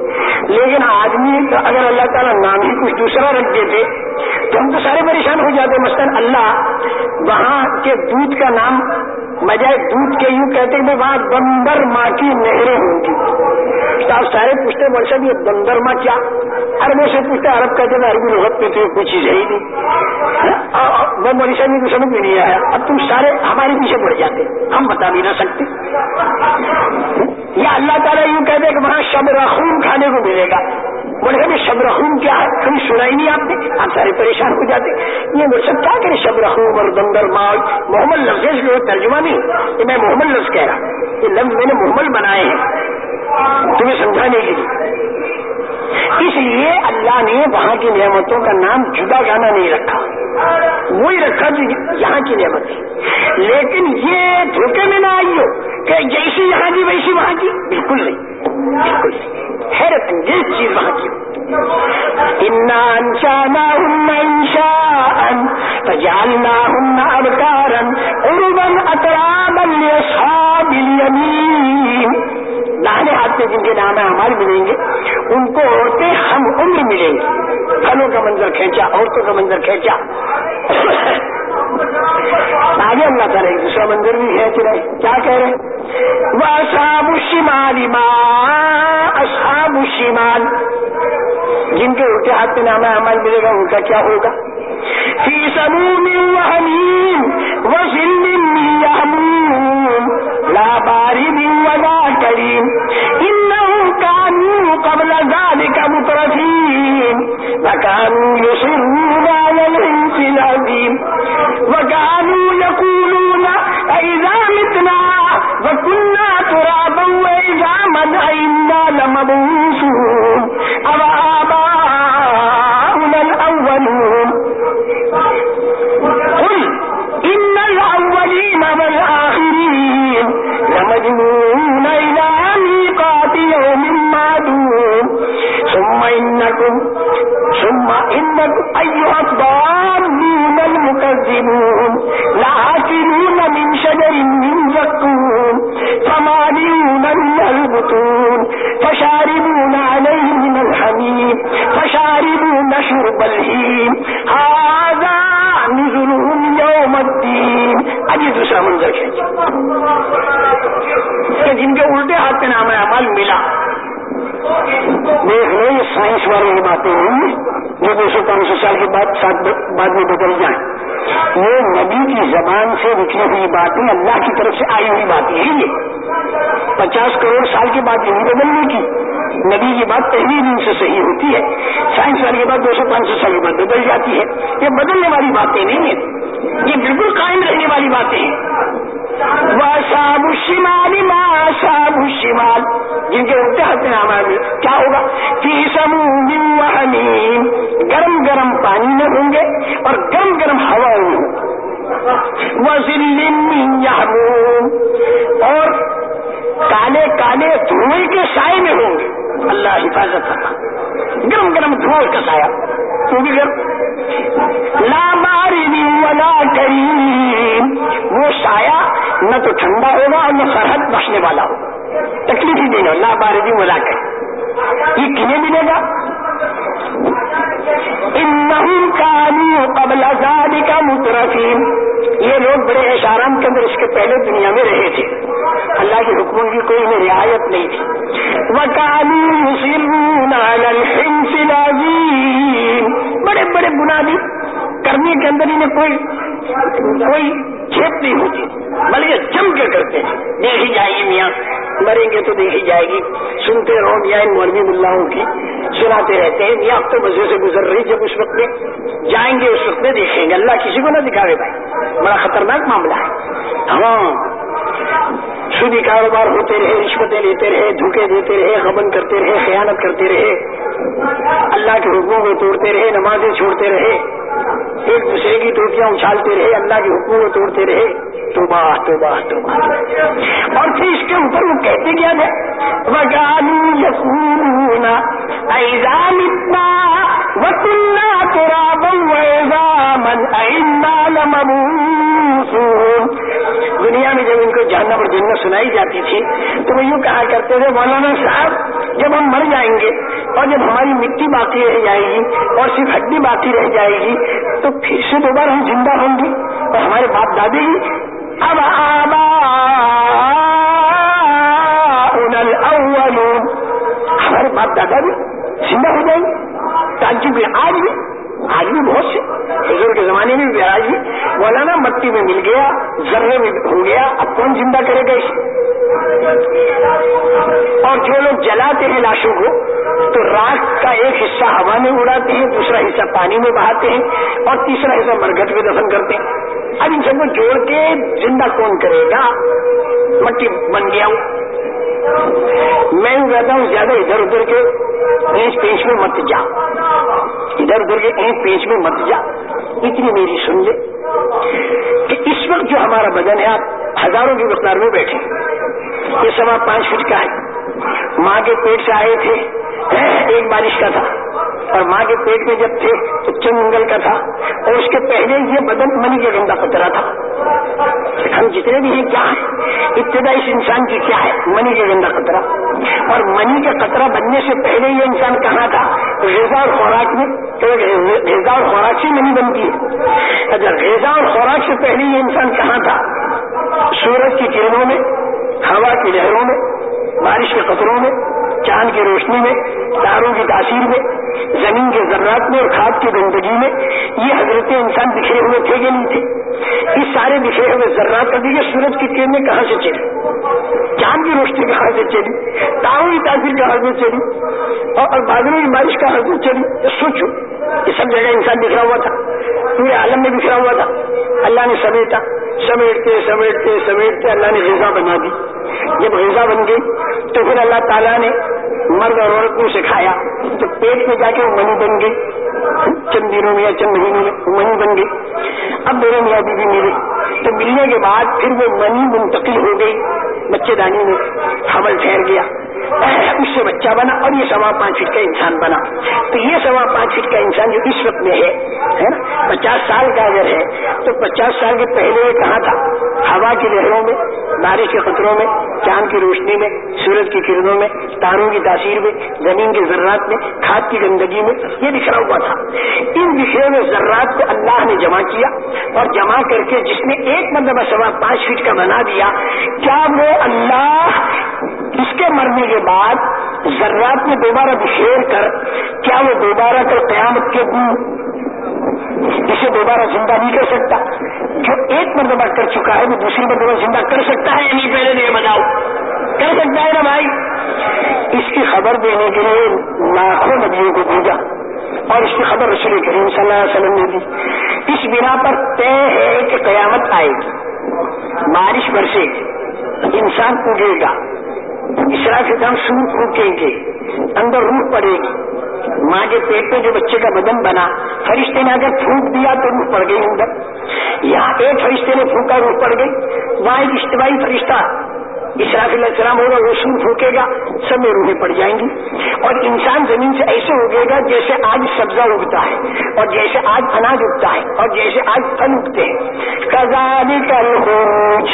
لیکن آدمی اگر اللہ تعالیٰ نام ہی کچھ دوسرا رکھ دیتے تو ہم تو سارے پریشان ہو جاتے مثلاً اللہ وہاں کے دودھ کا نام بجائے دودھ کے یوں کہتے ہیں وہاں بندر ماں کی نہریں ہوں گی۔ تو آپ سارے پوچھتے برسد یہ بندر ماں کیا؟ اربوں سے پوچھتے عرب کہتے ہیں، عربی لغت میں تو یہ کوئی چیز ہے ہی نہیں۔ وہ مریشا میں تو سمجھ میں نہیں آیا۔ اب تم سارے ہمارے پیچھے پڑ جاتے ہم بتا بھی نہ سکتے۔ یا اللہ تعالیٰ یوں کہتے کہ وہاں شب کھانے کو ملے گا۔ بولے کہ شب کیا ہے؟ کبھی سنا ہی نہیں آپ نے۔ آپ سارے پریشان ہو جاتے۔ یہ مجھ سے کیا کرے شب اور بندر ماؤ محمد لفظ جو ترجمہ نہیں یہ میں محمد لفظ کہہ رہا یہ لفظ میں نے محمد بنائے ہیں۔ تمہیں سمجھانے کے لیے۔ اس لیے اللہ نے وہاں کی نعمتوں کا نام جدا گانا نہیں رکھا۔ وہی رکھا جو یہاں کی نعمت ہے لیکن یہ دھوکے میں نہ آئی ہو کہ جیسی یہاں کی ویسی وہاں کی۔ بالکل نہیں۔ بالکل نہیں۔ حیرت انگیز چیز وہاں کی۔ انشانا ہن جالنا ہن ابکارن اربن اطرابن داہنے ہاتھ میں جن کے نام ہمارے ملیں گے، ان کو عورتیں ہم عمر ملیں گی۔ پھلوں کا منظر کھینچا، عورتوں کا منظر کھینچا۔ آگے اللہ تعالیٰ ایک دوسرا منظر بھی کھینچ رہے کیا کہہ رہے وہ اصحاب الشمال اصحاب الشمال۔ جن کے الٹے ہاتھ میں نام عمل ملے گا، ان کا کیا ہوگا؟ فی سموم وحمیم وزل یامون لا بارد ولا کریم انہم کانو قبل ذالک مترفین وکانو یسرون على الانس العظیم وکانو یقولون ایذا متنا وكنا ترابا وعظاما مدعینا لمبون من البطون فشاربون عليه من الحميم فشاربون شرب الهيم هذا نزلهم يوم الدين ابھی دوسرا منظر کھینچ کہ جن کے الٹے ہاتھ پہ نام عمل ملا۔ دیکھ لو، یہ سائنس والی باتیں ہیں۔ جو دو سو پانچ سو سال کے بعد بعد میں بدل جائیں۔ وہ نبی کی زبان سے نکلی ہوئی باتیں اللہ کی طرف سے آئی ہوئی باتیں ہیں یہ۔ پچاس کروڑ سال کے بعد یہ بدلنے کی نبی کی بات پہلی دن سے صحیح ہوتی ہے۔ سائنس والے کے بعد دو سو پانچ سو سال کے بعد بدل جاتی ہے۔ یہ بدلنے والی باتیں نہیں ہیں۔ یہ بالکل قائم رہنے والی باتیں ہیں۔ صاب الشمال صاب الشمال۔ جن کے الٹے ہاتھ میں نام کیا ہوگا؟ فی سموم حمیم گرم گرم پانی میں ہوں گے اور گرم گرم ہواؤں میں وزل یحموم اور کالے کالے دھوئے کے سائے میں ہوں گے۔ اللہ حفاظت کرنا گرم گرم دھوئے کا سایہ۔ تو بھی گرم۔ لا ماری ولا کریم۔ وہ سایہ نہ تو ٹھنڈا ہوگا اور نہ سرحد بخشنے والا ہوگا۔ تکلیف ہی دینا ہو لا ماری ولا کریم۔ یہ کنہیں ملے گا۔ ان کالو قبل کا مترفین یہ لوگ بڑے اشارام کے اندر اس کے پہلے دنیا میں رہے تھے۔ اللہ کے حکموں کی کوئی انہیں رعایت نہیں تھی۔ وہ بڑے بڑے بنادی کرنے کے اندر انہیں کوئی کوئی چھیپ نہیں ہوتی، بلکہ جم کے کرتے دیکھی جائے میاں مریں گے تو دیکھی جائے گی۔ سنتے رہو میاں ان مولوی ملاؤں کی سناتے رہتے ہیں۔ میاں اب تو مزے سے گزر رہی، جب اس وقت میں جائیں گے، اس وقت میں دیکھیں گے۔ اللہ کسی کو نہ دکھاوے بھائی۔ بڑا خطرناک معاملہ ہے۔ ہاں۔ سودی کاروبار ہوتے رہے، رشوتیں لیتے رہے، دھوکے دیتے رہے، غبن کرتے رہے، خیانت کرتے رہے۔ اللہ کے حکموں کو توڑتے رہے، نمازیں چھوڑتے رہے۔ ایک دوسرے کی ٹوٹیاں اچھالتے رہے، اللہ کے حکموں کو توڑتے رہے۔ تو باہ توبہ۔ تو اور پھر اس کے اوپر وہ کہتے کیا تھے؟ وگالو یقون ایزان اتنا وکلنا تیرا من دنیا میں جب ان کو جاننا اور جنت سنائی جاتی تھی، تو وہ یوں کہا کرتے تھے، مولانا صاحب، جب ہم مر جائیں گے اور جب ہماری مٹی باقی رہ جائے گی اور صرف ہڈی باقی رہ جائے گی، تو پھر سے دوبارہ ہم زندہ ہوں گے اور ہمارے باپ دادی اب آبا ہمارے باپ دادا بھی زندہ ہو جائیں گے تاجب آج بھی آج بھی بہت سے حضور کے زمانے میں بھی آج بھی مولانا مٹی میں مل گیا. ذرے میں ہو گیا. اب کون زندہ کرے گا اسے؟ اور جو لوگ جلاتے ہیں لاشوں کو، تو راک کا ایک حصہ ہوا میں اڑاتے ہیں، دوسرا حصہ پانی میں بہاتے ہیں، اور تیسرا حصہ مرگٹ میں دفن کرتے ہیں۔ اب ان سب کو جوڑ کے زندہ کون کرے گا؟ مٹی بن گیا ہوں۔ میں کہتا ہوں زیادہ ادھر ادھر کے اینچ پیچ میں مت جا۔ ادھر ادھر کے اینچ پیچ میں مت جا۔ اتنی میری سن لے کہ اس وقت جو ہمارا بدن ہے، آپ ہزاروں کی مقدار میں بیٹھے۔ یہ سوا پانچ فٹ کا ہے۔ ماں کے پیٹ سے آئے تھے۔ ایک بارش کا تھا۔ اور ماں کے پیٹ میں جب تھے تو چنگل کا تھا اور اس کے پہلے یہ بدن منی کا گندا پترا تھا۔ ہم جتنے بھی ہیں، کیا ہیں؟ ابتدا اس انسان کی کیا ہے؟ منی کا گندا قطرہ اور منی کا قطرہ بننے سے پہلے یہ انسان کہاں تھا؟ غذا اور خوراک میں۔ غذا اور خوراک سے منی بنتی ہے۔ اچھا غذا اور خوراک سے پہلے یہ انسان کہاں تھا؟ سورج کی کرنوں میں، ہوا کی لہروں میں، بارش کے قطروں میں، چاند کی روشنی میں، تاروں کی تاثیر میں۔ زمین کے ذرات میں اور کھاد کی گندگی میں، یہ حضرت انسان بکھرے ہوئے تھے کہ نہیں تھے؟ اس سارے بکھرے ہوئے ذرات کا دیکھیے سورج کی کرنیں کہاں سے چلی چاند کی روشنی کہاں سے چلی تاروں کی تاثیر کہاں سے چلی اور بادلوں کی بارش کہاں سے چلی سوچو، یہ سب جگہ انسان بکھرا ہوا تھا، پورے عالم میں بکھرا ہوا تھا۔ اللہ نے سمیٹا، سمیٹتے سمیٹتے سمیٹتے، اللہ نے غذا بنا دی۔ جب غذا بن گئی، تو پھر اللہ تعالیٰ نے مرد اور عورت کو سکھایا تو پیٹ میں جا کے وہ منی بن گئی۔ چند دنوں میں یا چند مہینوں میں وہ منی بن گئی۔ اب میرے میاں بیوی ملی تو ملنے کے بعد پھر وہ منی منتقل ہو گئی۔ بچے دانی میں حمل ٹھہر گیا۔ اس سے بچہ بنا اور یہ سوا پانچ فٹ کا انسان بنا۔ تو یہ سوا پانچ فٹ کا انسان جو اس وقت میں ہے نا؟ پچاس سال کا اگر ہے، تو پچاس سال کے پہلے یہ کہاں تھا؟ ہوا کی لہروں میں، بارش کے خطروں میں چاند کی روشنی میں، سورج کی کرنوں میں، تاروں کی تاثیر میں، زمین کے ذرات میں، کھاد کی گندگی میں، یہ بکھرا ہوا تھا۔ ان بکھرے ہوئے ذرات کو اللہ نے جمع کیا اور جمع کر کے جس نے ایک مرتبہ سوا پانچ فٹ کا بنا دیا۔ کیا وہ اللہ اس کے مرنے کے بعد ذرات میں دوبارہ بکھیر کر، کیا وہ دوبارہ کر قیامت کے اسے دوبارہ زندہ نہیں کر سکتا۔ جو ایک مرتبہ کر چکا ہے وہ دوسری مرتبہ زندہ کر سکتا ہے۔ نہیں، پہلے نہیں، بتاؤ۔ کر سکتا ہے نا بھائی؟ اس کی خبر دینے کے لیے لاکھوں نبیوں کو بھیجا۔ اور اس کی خبر رسول کریم صلی اللہ علیہ وسلم نے دی۔ اس بنا پر طے ہے کہ قیامت آئے گی۔ بارش برسے گی۔ انسان اگے گا۔ اسرا کے دم سور پھونکیں گے۔ اندر روح پڑے گی۔ ماں کے پیٹ میں جو بچے کا بدن بنا، فرشتے نے اگر پھونک دیا تو روح پڑ گئی اندر۔ یہاں ایک فرشتے نے پھونکا، روح پڑ گئی۔ وہاں ایک اجتماعی فرشتہ اسراف علیہ السلام ہوگا وہ سور پھونکے گا، سب میں روحیں پڑ جائیں گی۔ اور انسان زمین سے ایسے اگے گا جیسے آج سبزہ اگتا ہے، اور جیسے آج اناج اگتا ہے، اور جیسے آج پھل اگتے ہیں۔ کزالی کا روج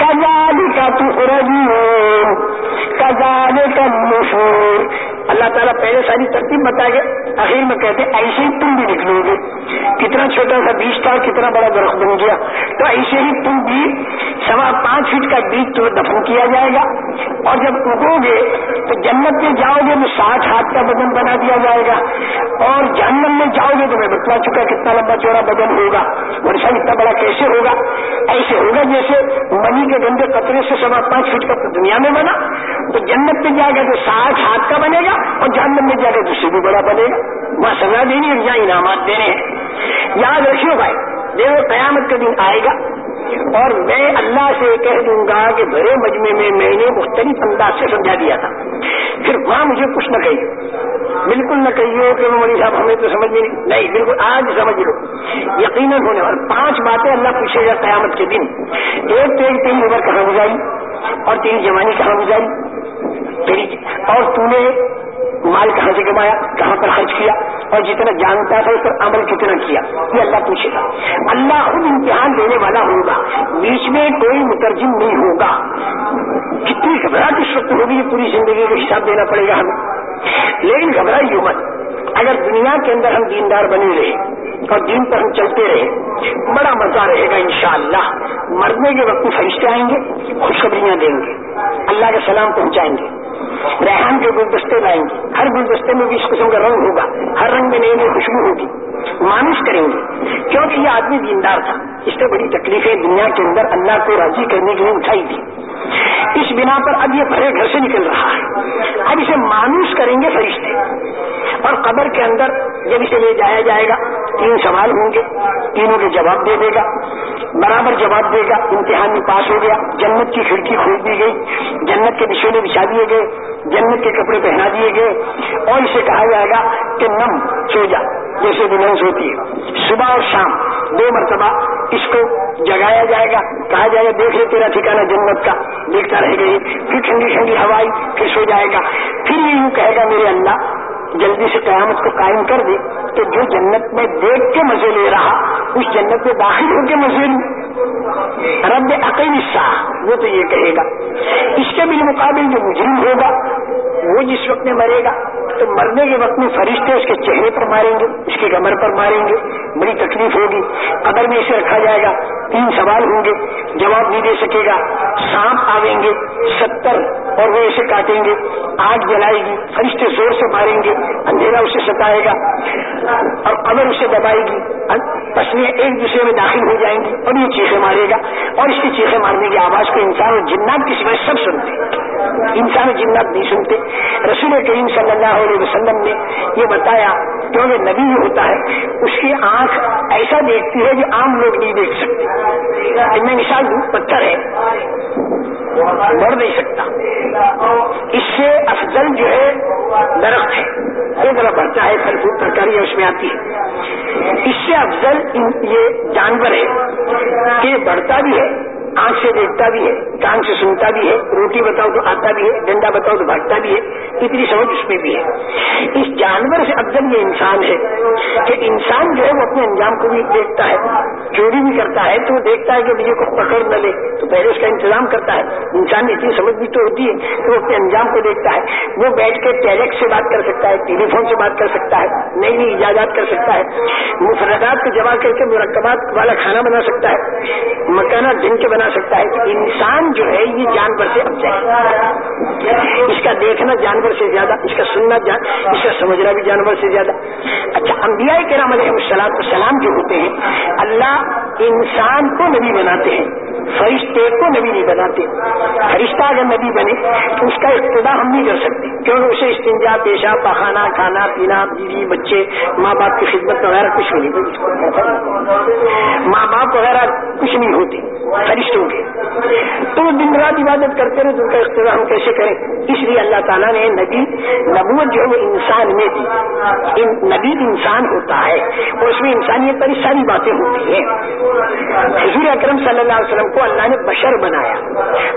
کزالی کا کزال کا مشہور اللہ تعالیٰ پہلے ساری ترتیب بتا گئے آخر میں کہتے ایسے ہی تم بھی نکلو گے کتنا چھوٹا سا بیج تھا، کتنا بڑا درخت بن گیا۔ تو ایسے ہی تم بھی سوا پانچ فٹ کا بیج تو دفن کیا جائے گا۔ اور جب اگو گے تو جنت میں جاؤ گے، تو ساٹھ ہاتھ کا بدن بنا دیا جائے گا۔ اور جہنم میں جاؤ گے تو میں بتلا چکا کتنا لمبا چوڑا بدن ہوگا۔ ورثہ اتنا بڑا کیسے ہوگا؟ ایسے ہوگا جیسے منی کے گندے قطرے سے سوا پانچ فٹ کا دنیا میں بنا۔ تو جنت میں جا گا تو ساٹھ ہاتھ کا بنے گا اور جہنم میں جا گا تو سے بھی بڑا بنے گا۔ وہاں سزا دینی اور یہاں انعامات دینے ہیں۔ یاد رکھیو بھائی دیکھو قیامت کا دن آئے گا اور میں اللہ سے کہہ دوں گا کہ بڑے مجمے میں میں نے مختلف انداز سے سمجھا دیا تھا۔ پھر وہاں مجھے کچھ نہ کہیے۔ بالکل نہ کہیے کہ مولوی صاحب ہمیں تو سمجھ نہیں۔ نہیں، بالکل آج سمجھ لو۔ یقیناً ہونے والا۔ پانچ باتیں اللہ پوچھے گا قیامت کے دن۔ ایک تو ایک تیری عمر کہاں گزاری اور تیری جوانی کہاں گزاری۔ تیری۔ اور تو نے مال کہاں سے کمایا؟ کہاں پر خرچ کیا؟ اور جتنا جانتا تھا اس پر عمل کتنا کیا؟ یہ اللہ پوچھے گا۔ اللہ خود امتحان دینے والا ہوگا۔ بیچ میں کوئی مترجم نہیں ہوگا۔ کتنی گھبراہٹ اس وقت ہوگی یہ پوری زندگی کا حساب دینا پڑے گا ہمیں۔ لیکن گھبرائی مت۔ اگر دنیا کے اندر ہم دیندار بنے رہے اور دین پر ہم چلتے رہے، بڑا مزہ رہے گا انشاءاللہ۔ مرنے کے وقت فرشتے آئیں گے، خوشخبریاں دیں گے۔ اللہ کا سلام پہنچائیں گے۔ ریحان کے گلدستے لائیں گے۔ ہر گلدستے میں بھی اس قسم کا رنگ ہوگا۔ ہر رنگ میں نئی نئی خوشبو ہوگی۔ مانش کریں گے۔ کیونکہ یہ آدمی دیندار تھا۔ اس سے بڑی تکلیفیں دنیا کے اندر اللہ کو راضی کرنے کے لیے اٹھائی تھی۔ اس بنا پر اب یہ بھرے گھر سے نکل رہا ہے۔ اب اسے مانوس کریں گے فرشتے۔ اور قبر کے اندر جب اسے لے جایا جائے گا تین سوال ہوں گے، تینوں کے جواب دے دے گا۔ برابر جواب دے گا، امتحان میں پاس ہو گیا۔ جنت کی کھڑکی کھول دی گئی۔ جنت کے بچھونے بچھا دیے گئے۔ جنت کے کپڑے پہنا دیے گئے۔ اور اسے کہا جائے گا کہ نم، سو جا۔ جیسے دلہن سوتی ہے۔ صبح اور شام دو مرتبہ اس کو جگایا جائے گا۔ کہا جائے گا، دیکھ لے تیرا ٹھکانا جنت کا۔ دیکھتا رہ گئی۔ پھر ٹھنڈی ٹھنڈی ہوائی پھر سو جائے گا۔ پھر یہ یوں کہے گا، میرے اللہ جلدی سے قیامت کو قائم کر دے تو جو جنت میں دیکھ کے مزے لے رہا، اس جنت میں داخل ہو کے مزے رب عقیل شاہ وہ تو یہ کہے گا۔ اس کے بالمقابل جو مجرم ہوگا، وہ جس وقت میں مرے گا، تو مرنے کے وقت میں فرشتے اس کے چہرے پر ماریں گے، اس کے کمر پر ماریں گے، بڑی تکلیف ہوگی۔ قبر میں اسے رکھا جائے گا۔ تین سوال ہوں گے، جواب نہیں دے سکے گا۔ سانپ آئیں گے، ستر اور وہ اسے کاٹیں گے۔ آگ جلائے گی، فرشتے زور سے ماریں گے، اندھیرا اسے ستائے گا اور قبر اسے دبائے گی۔ تصویریں ایک دوسرے میں داخل ہو جائیں گی اور یہ چیخیں مارے گا۔ اور اس کی چیخیں مارنے کی آواز کو انسان اور جنات کی سوائے سب سنتے انسان جنات نہیں سنتے۔ رسول کریم صلی اللہ علیہ وسلم نے یہ بتایا کیونکہ نبی ہوتا ہے، اس کی آنکھ ایسا دیکھتی ہے جو عام لوگ نہیں دیکھ سکتے۔ میں مثال دوں پتھر ہے بڑھ نہیں سکتا۔ اس سے افضل جو ہے، درخت ہے۔ وہ بڑا بڑھتا ہے، پھل پھول ترکاری اس میں آتی ہے۔ اس سے افضل یہ جانور ہے کہ بڑھتا بھی ہے۔ آنکھ سے دیکھتا بھی ہے کان سے سنتا بھی ہے، روٹی بتاؤ تو آتا بھی ہے، ڈنڈا بتاؤ تو بھاگتا بھی ہے، اتنی سمجھ اس میں بھی ہے۔ اس جانور سے افضل یہ انسان ہے کہ انسان جو ہے وہ اپنے انجام کو بھی دیکھتا ہے، چوری بھی کرتا ہے، تو وہ دیکھتا ہے کہ مجھے کو پکڑ نہ لے، تو پہلے اس کا انتظام کرتا ہے۔ انسان اتنی سمجھ بھی تو ہوتی ہے کہ وہ اپنے انجام کو دیکھتا ہے۔ وہ بیٹھ کے ٹیلیکٹ سے بات کر سکتا ہے، ٹیلی فون سے بات کر سکتا ہے، نئی نئی ایجادات کر سکتا ہے۔ مفردات کو جمع کر کے مرکبات والا کھانا بنا سکتا ہے۔ مکانات جن کے بنا سکتا ہے کہ انسان جو ہے یہ جانور سے اب اس کا دیکھنا جانور سے زیادہ، اس کا سننا جان، اس کا سمجھنا بھی جانور سے زیادہ۔ اچھا انبیاء کے نام علیہ السلام السلام جو ہوتے ہیں، اللہ انسان کو نبی بناتے ہیں، فرشتے کو نبی نہیں بناتے۔ فرشتہ اگر نبی بنے تو اس کا ابتدا ہم نہیں کر سکتے۔ کیونکہ اسے استنجا پیشہ پخانا، کھانا، پینا، بیوی، بچے ماں باپ کی خدمت وغیرہ کچھ نہیں ماں باپ وغیرہ کچھ نہیں ہوتے فرشتوں کے تو دن رات عبادت کرتے رہے، تو ان کا اقتدا ہم کیسے کریں؟ اس لیے اللہ تعالیٰ نے نبی، نبوت جو ہے وہ انسان میں دی۔ نبی انسان ہوتا ہے، اور اس میں انسانیت پر ساری باتیں ہوتی ہیں۔ حضور اکرم صلی اللہ علیہ وسلم کو اللہ نے بشر بنایا۔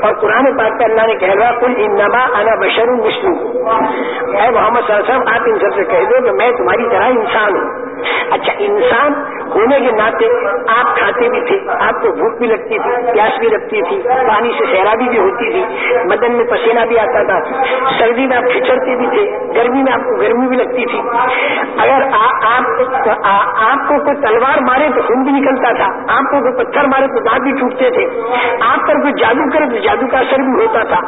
اور قرآن پاک پہ اللہ نے کہہ رہا کل انما انا بشر مسلم اے محمد صلی اللہ علیہ وسلم، آپ ان سب سے کہہ دو کہ میں تمہاری طرح انسان ہوں۔ اچھا انسان ہونے کے ناطے آپ کھاتے بھی تھے، آپ کو بھوک بھی لگتی تھی، پیاس بھی لگتی تھی، پانی سے سیرابی بھی ہوتی تھی، بدن میں پسینہ بھی آتا تھا، سردی میں آپ کھچڑتے بھی تھے، گرمی میں آپ کو گرمی بھی لگتی تھی۔ اگر آپ کو کوئی تلوار مارے تو خون بھی نکلتا تھا آپ کو کوئی پتھر مارے تو دانت بھی ٹوٹتے تھے۔ آپ پر کوئی جادو کرے تو جادو کا اثر بھی ہوتا تھا۔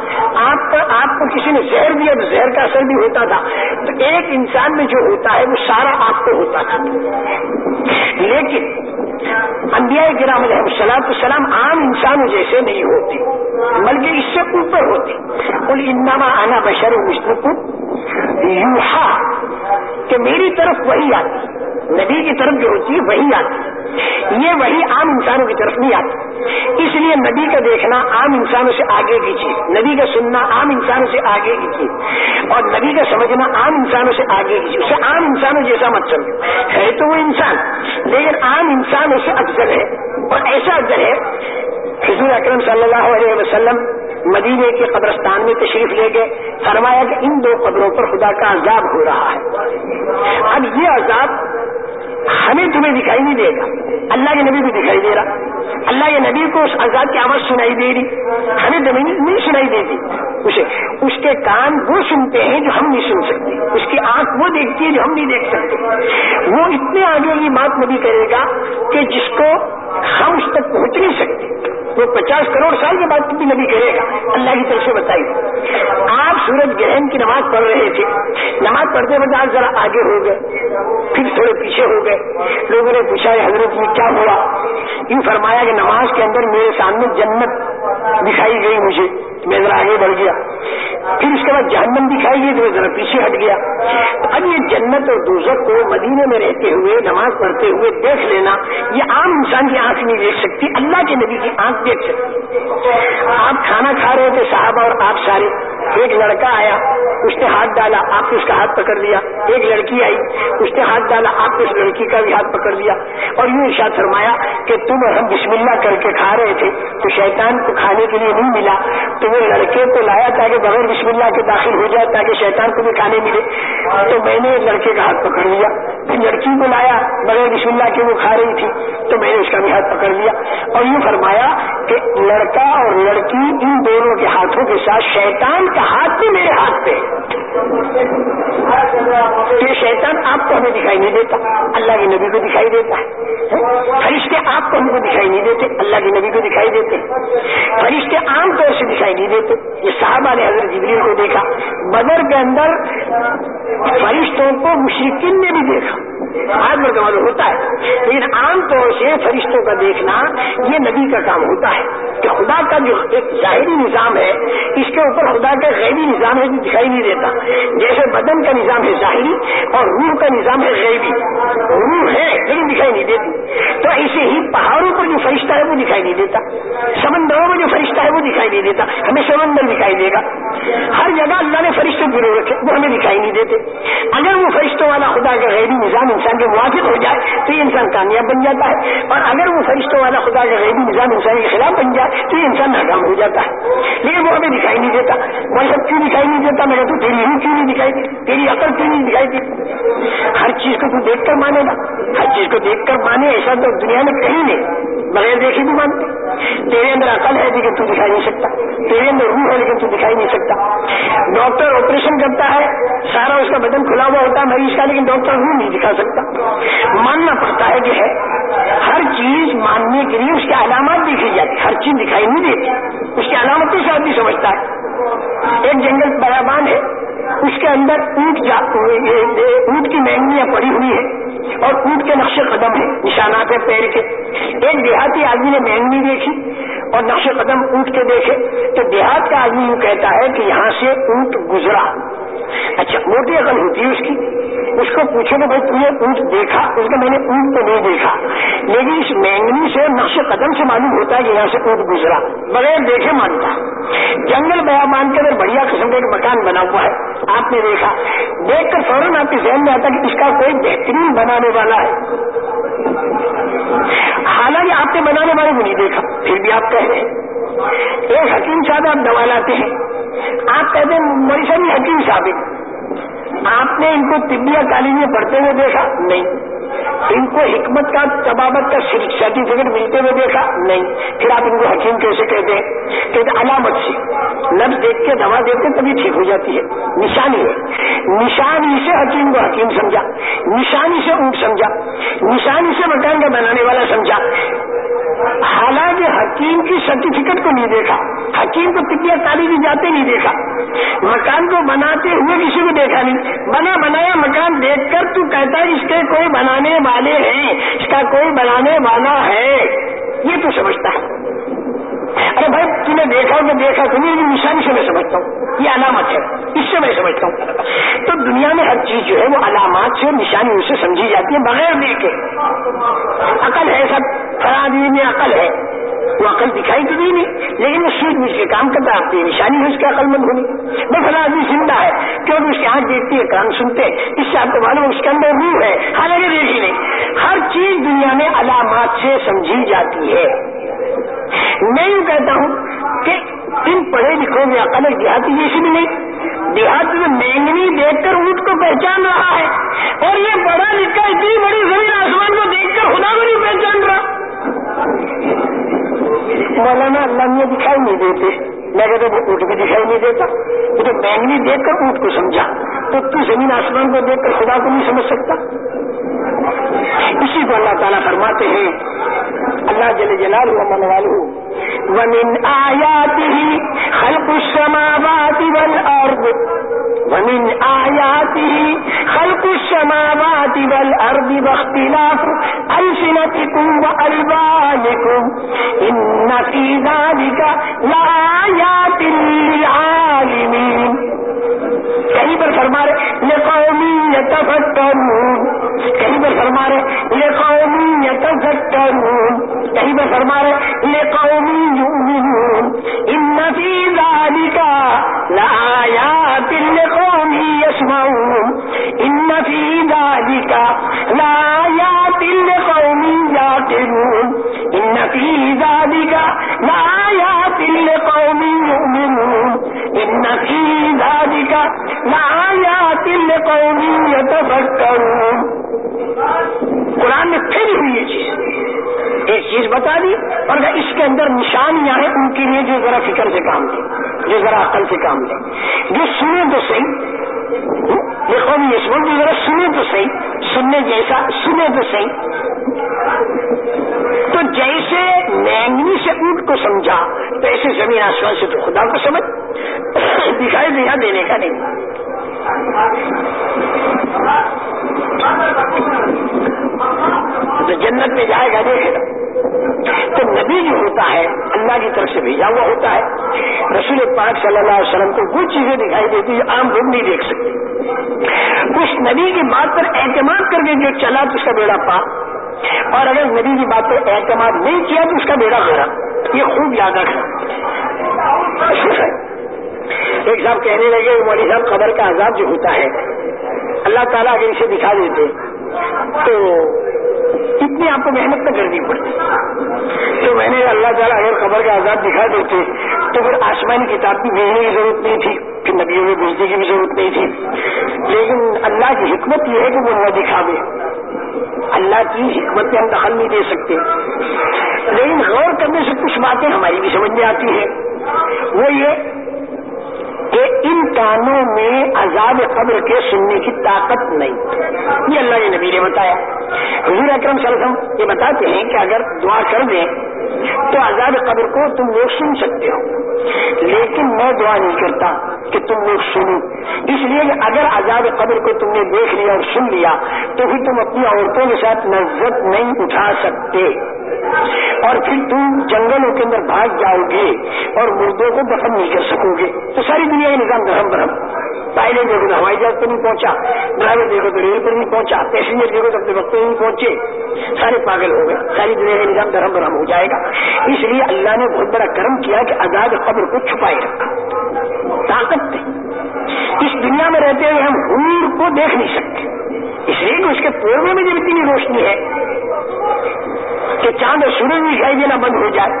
آپ پر آپ کو کسی نے زہر دیا تو زہر کا اثر بھی ہوتا تھا۔ تو ایک انسان میں جو ہوتا ہے، وہ سارا آپ کو ہوتا تھا۔ لیکن انبیاء گرام علیہ السلام تو سلام عام انسانوں جیسے نہیں ہوتے، بلکہ اس سے اوپر ہوتے۔ بول انما آنا بشر مشرق یوہا کہ میری طرف وہی آتی۔ نبی کی طرف جو ہوتی ہے وہی آتی یہ وہی عام انسانوں کی طرف نہیں آتی۔ اس لیے نبی کا دیکھنا عام انسانوں سے آگے کی چیز، نبی کا سننا عام انسانوں سے آگے کی چیز۔ اور نبی کا سمجھنا عام انسانوں سے آگے کی چیز۔ اسے عام انسانوں جیسا مت سمجھو۔ ہے تو وہ انسان، لیکن عام انسانوں سے افضل ہے۔ اور ایسا افضل ہے، حضور اکرم صلی اللہ علیہ وسلم مدینے کے قبرستان میں تشریف لے گئے، فرمایا کہ ان دو قبروں پر خدا کا عذاب ہو رہا ہے۔ اب یہ عذاب ہمیں تمہیں دکھائی نہیں دے گا، اللہ کے نبی کو دکھائی دے رہا۔ اللہ کے نبی کو اس عذاب کی آواز سنائی دے رہی۔ ہمیں زمین نہیں سنائی دیتی اسے، اس کے کان وہ سنتے ہیں جو ہم نہیں سن سکتے۔ اس کی آنکھ وہ دیکھتی ہے جو ہم نہیں دیکھ سکتے۔ وہ اتنے آگے کی بات نبی کرے گا کہ جس کو ہم اس تک پہنچ نہیں سکتے۔ وہ پچاس کروڑ سال کے بعد بھی نبی کرے گا۔ اللہ کی طرف سے بتائیے آپ سورج گرہن کی نماز پڑھ رہے تھے۔ نماز پڑھتے وقت آپ ذرا آگے ہو گئے۔ پھر تھوڑے پیچھے ہو گئے۔ لوگوں نے پوچھا حضرت میں کیا ہوا؟ یوں فرمایا کہ نماز کے اندر میرے سامنے جنت دکھائی گئی مجھے۔ میں ذرا آگے بڑھ گیا۔ پھر اس کے بعد جہنم دکھائی گئی تو ذرا پیچھے ہٹ گیا۔ اب یہ جنت اور دوزک کو مدینے میں رہتے ہوئے، نماز پڑھتے ہوئے دیکھ لینا، یہ عام انسان کی آنکھ نہیں دیکھ سکتی، اللہ کے نبی کی آنکھ دیکھ سکتی۔ آپ کھانا کھا رہے تھے صاحب اور آپ سارے۔ ایک لڑکا آیا، اس نے ہاتھ ڈالا، آپ نے اس کا ہاتھ پکڑ لیا۔ ایک لڑکی آئی، اس نے ہاتھ ڈالا، آپ نے اس لڑکی کا بھی ہاتھ پکڑ لیا۔ اور یوں ارشاد فرمایا کہ تم اور ہم بسم اللہ کر کے کھا رہے تھے، تو شیطان کو کھانے کے لیے نہیں ملا۔ تو وہ لڑکے کو لایا تاکہ بغیر بسم اللہ کے داخل ہو جائے تاکہ شیطان کو بھی کھانے ملے۔ تو میں نے لڑکے کا ہاتھ پکڑ لیا۔ پھر لڑکی کو لایا، بغیر بسم اللہ کے وہ کھا رہی تھی۔ تو میں نے اس کا بھی ہاتھ پکڑ لیا۔ اور یوں فرمایا کہ لڑکا اور لڑکی ان دونوں کے ہاتھوں کے ساتھ شیطان کا ہاتھ بھی میرے ہاتھ پہ یہ شیطان آپ کو ہمیں دکھائی نہیں دیتا، اللہ کے نبی کو دکھائی دیتا ہے۔ فرشتے آپ کو ہم کو دکھائی نہیں دیتے، اللہ کے نبی کو دکھائی دیتے۔ فرشتے عام طور سے دکھائی نہیں دیتے، یہ نے حضرت جبریل کو دیکھا، بدر کے اندر فرشتوں کو مشرقین نے بھی دیکھا۔ آج بڑھ معلوم ہوتا ہے، لیکن عام طور سے فرشتوں کا دیکھنا یہ نبی کا کام ہوتا ہے کہ خدا کا جو ایک ظاہری نظام ہے، اس کے اوپر خدا کا غیبی نظام ہے جو دکھائی نہیں دیتا۔ جیسے بدن کا نظام ہے ظاہری اور روح کا نظام ہے غیبی۔ روح ہے لیکن دکھائی نہیں دیتی۔ تو ایسے ہی پہاڑوں پر جو فرشتہ ہے وہ دکھائی نہیں دیتا۔ سمندروں میں جو فرشتہ ہے وہ دکھائی نہیں دیتا۔ ہمیں سمندر دکھائی دے گا۔ ہر جگہ اللہ نے فرشتے گرو رکھے وہ ہمیں دکھائی نہیں دیتے۔ اگر وہ فرشتوں والا خدا کا غیبی نظام انسان کے موافق ہو جائے، تو یہ انسان کامیاب بن جاتا ہے۔ اور اگر وہ فرشتوں والا خدا کا غیبی نظام انسان کے خلاف بن جائے، تو یہ انسان ناکام ہو جاتا ہے۔ لیکن وہ ہمیں دکھائی نہیں دیتا۔ وہ سب کیوں دکھائی نہیں دیتا؟ میں تو تیری روح کیوں نہیں دکھائی دی تیری عقل کیوں نہیں دکھائی دی ہر چیز کو تو دیکھ کر مانے گا۔ ہر چیز کو دیکھ کر مانے، ایسا تو دنیا میں کہیں نہیں۔ بغیر دیکھے بھی مانتے تیرے اندر عقل ہے لیکن تو دکھائی نہیں سکتا۔ تیرے اندر روح ہے لیکن تو دکھائی ہی نہیں سکتا۔ ڈاکٹر آپریشن کرتا ہے، سارا اس کا بدن کھلا ہوا ہوتا ہے، مریض کا، لیکن ڈاکٹر روح نہیں دکھا سکتا۔ ماننا پڑتا ہے کہ ہے، ہر چیز ماننے کے لیے اس کی علامات دیکھی جاتی ہر چیز دکھائی نہیں دیتی۔ اس کی علامتوں سے آدمی سمجھتا ہے۔ ایک جنگل بیابان ہے، اس کے اندر اونٹ جا، اونٹ کی مہنگیاں پڑی ہوئی ہے اور اونٹ کے نقش قدم ہے نشانات ہے پیر کے۔ ایک دیہاتی آدمی نے مہنگی دیکھی اور نقش قدم اونٹ کے دیکھے تو دیہات کا آدمی یوں کہتا ہے کہ یہاں سے اونٹ گزرا۔ اچھا موٹی عقل ہوتی ہے اس کی اس کو پوچھو کہ بھائی تم نے اونٹ دیکھا؟ اس کا میں نے اونٹ تو نہیں دیکھا۔ لیکن اس مینگنی سے نقش قدم سے معلوم ہوتا ہے کہ یہاں سے اونٹ گزرا۔ بغیر دیکھے مانتا جنگل بیابان کے اندر بڑھیا قسم کا ایک مکان بنا ہوا ہے، آپ نے دیکھا۔ دیکھ کر فوراً آپ کے ذہن میں آتا کہ اس کا کوئی بہترین بنانے والا ہے۔ حالانکہ آپ نے بنانے والے کو نہیں دیکھا، پھر بھی آپ کہہ رہے ہیں۔ ایک حکیم صاحب، آپ دوا لاتے ہیں۔ آپ کہتے ہیں مری جی حکیم صاحب آپ نے ان کو طبیہ تعلیم میں پڑھتے ہوئے دیکھا؟ نہیں۔ ان کو حکمت کا طبابت کا سرٹیفکیٹ ملتے ہوئے دیکھا؟ نہیں۔ پھر آپ ان کو حکیم کیسے کہتے ہیں؟ کہتے علامت سے۔ لفظ دیکھ کے، دوا دیتے تبھی ٹھیک ہو جاتی ہے۔ نشانی ہے۔ نشانی سے حکیم کو حکیم سمجھا۔ نشانی سے اونٹ سمجھا۔ نشانی سے مکان کا بنانے والا سمجھا۔ حالانکہ حکیم کی سرٹیفکیٹ کو نہیں دیکھا۔ حکیم کو طبیعت تعلیمی جاتے نہیں دیکھا۔ مکان کو بناتے ہوئے کسی کو دیکھا نہیں۔ بنا بنایا مکان دیکھ کر تو کہتا ہے، اس کے کوئی بنانے بنانے والے ہیں، اس کا کوئی بنانے والا ہے؟ یہ تو سمجھتا ہے۔ ارے بھائی، تم نے دیکھا تو دیکھا، تمہیں نشانی سے میں سمجھتا ہوں۔ یہ علامت ہے، اس سے میں سمجھتا ہوں۔ تو دنیا میں ہر چیز جو ہے، وہ علامات سے نشانی سے سمجھی جاتی ہے، بغیر دیکھے۔ عقل ہے سب فرادی میں عقل ہے۔ وہ عقل دکھائی تو نہیں لیکن وہ سوچ بوجھ کے کام کرتا ہے نشانی ہے اس کے عقل مند ہونی وہ فلاں آدمی زندہ ہے کیونکہ اس کی آنکھ دیکھتی ہے، کان سنتے اس سے آپ کو معلوم اس کے اندر روح ہے، حالانکہ دیکھی نہیں۔ ہر چیز دنیا میں علامات سے سمجھی جاتی ہے۔ میں یوں کہتا ہوں کہ ان پڑھے لکھوں میں عقل دیہاتی جیسی بھی نہیں۔ دیہات میں مینگنی دیکھ کر اونٹ کو پہچان رہا ہے، اور یہ پڑھا لکھا اتنی بڑی زمین آسمان کو دیکھ کر خدا کو نہیں پہچان رہا۔ مولانا اللہ میں دکھائی نہیں دیتے۔ میں کہتا ہوں اونٹ بھی دکھائی نہیں دیتا، وہ تو مینگنی دیکھ کر اونٹ کو سمجھا۔ تو تو زمین آسمان کو دیکھ کر خدا کو نہیں سمجھ سکتا۔ اسی کو اللہ تعالیٰ فرماتے ہیں، اللہ جل جلال من والو ومن آیاته خلق السماوات والارض ومن آیاته خلق السماوات والارض واختلاف ألسنتكم وألبانكم إن في ذلك لآيات للعالمين کہیں پر فرما رہے، لقومی یتفکرون کہیں پر فرما رہے، لقومی یتفکرون کہیں پر فرما رہے، لقومی یؤمنون، ان فی ذالک لآیات لقومی یسمعون، ان فی ذالک لآیات لقومی یاقلون ان فی ذالک لآیات ذالک لآیات لقومی قرآن میں پھر ہوئی یہ چیز ایک چیز بتا دی اور اس کے اندر نشانیاں ہیں ان کے لیے جو ذرا فکر سے کام لے جو ذرا عقل سے کام لے جو سنے تو صحیح۔ یہ قومی اسمت جو ذرا سنے تو صحیح۔ سننے جیسا سنے تو صحیح۔ تو جیسے مینگنی سے اونٹ کو سمجھا تو ایسے زمین آسمان سے تو خدا کو سمجھ۔ دکھائی دیا دینے کا نہیں۔ تو جنت میں جائے گا دیکھے۔ گا تو نبی جو ہوتا ہے، اللہ کی طرف سے بھیجا ہوا ہوتا ہے۔ رسول پاک صلی اللہ علیہ وسلم کو وہ چیزیں دکھائی دیتی جو عام لوگ نہیں دیکھ سکتے۔ اس نبی کی بات پر اعتماد کر کے جو چلا تو اس کا بیڑا پا۔ اور اگر نبی کی بات پر اعتماد نہیں کیا تو اس کا بیڑا گھرا یہ خوب یاد رکھنا. ایک صاحب کہنے لگے مولوی صاحب خبر کا عذاب جو ہوتا ہے، اللہ تعالیٰ اگر اسے دکھا دیتے تو اتنی آپ کو محنت نہ کرنی پڑتی. تو میں نے اللہ تعالیٰ اگر خبر کا عذاب دکھا دیتے تو پھر آسمانی کتاب کی بھیجنے کی ضرورت نہیں تھی، پھر نبیوں میں بھیجنے کی بھی ضرورت نہیں تھی. لیکن اللہ کی حکمت یہ ہے کہ وہ نہ دکھا دے. اللہ کی حکمت میں ہم دخل نہیں دے سکتے۔ لیکن غور کرنے سے کچھ باتیں ہماری بھی سمجھ میں آتی ہیں۔ وہ یہ کہ ان کانوں میں عذاب قبر کے سننے کی طاقت نہیں۔ یہ اللہ کے نبی نے بتایا۔ حضور اکرم صلی اللہ علیہ وسلم یہ بتاتے ہیں کہ اگر دعا کر دیں تو عذاب قبر کو تم لوگ سن سکتے ہو۔ لیکن میں دعا نہیں کرتا کہ تم لوگ سنو۔ اس لیے کہ اگر عذاب قبر کو تم نے دیکھ لیا اور سن لیا تو پھر تم اپنی عورتوں کے ساتھ نزت نہیں اٹھا سکتے۔ اور پھر تم جنگلوں کے اندر بھاگ جاؤ گے اور مردوں کو دفن نہیں کر سکو گے۔ تو ساری دنیا کا نظام درہم برہم پائلٹ دیکھو تو ہوائی جہاز پہ نہیں پہنچا، ڈرائیور دیکھو تو ریل پر نہیں پہنچا، پیسنجر دیکھو تو اپنے وقت نہیں پہنچے۔ سارے پاگل ہو گئے، ساری دنیا کا نظام درہم برہم ہو جائے گا۔ اس لیے اللہ نے بہت بڑا کرم کیا کہ آزاد قبر کو چھپائے رکھا۔ طاقت اس دنیا میں رہتے ہوئے ہم حور کو دیکھ نہیں سکتے۔ اس لیے کہ اس کے پورنے میں جب اتنی روشنی ہے کہ چاند اور سورج بھی دکھائی دینا بند ہو جائے،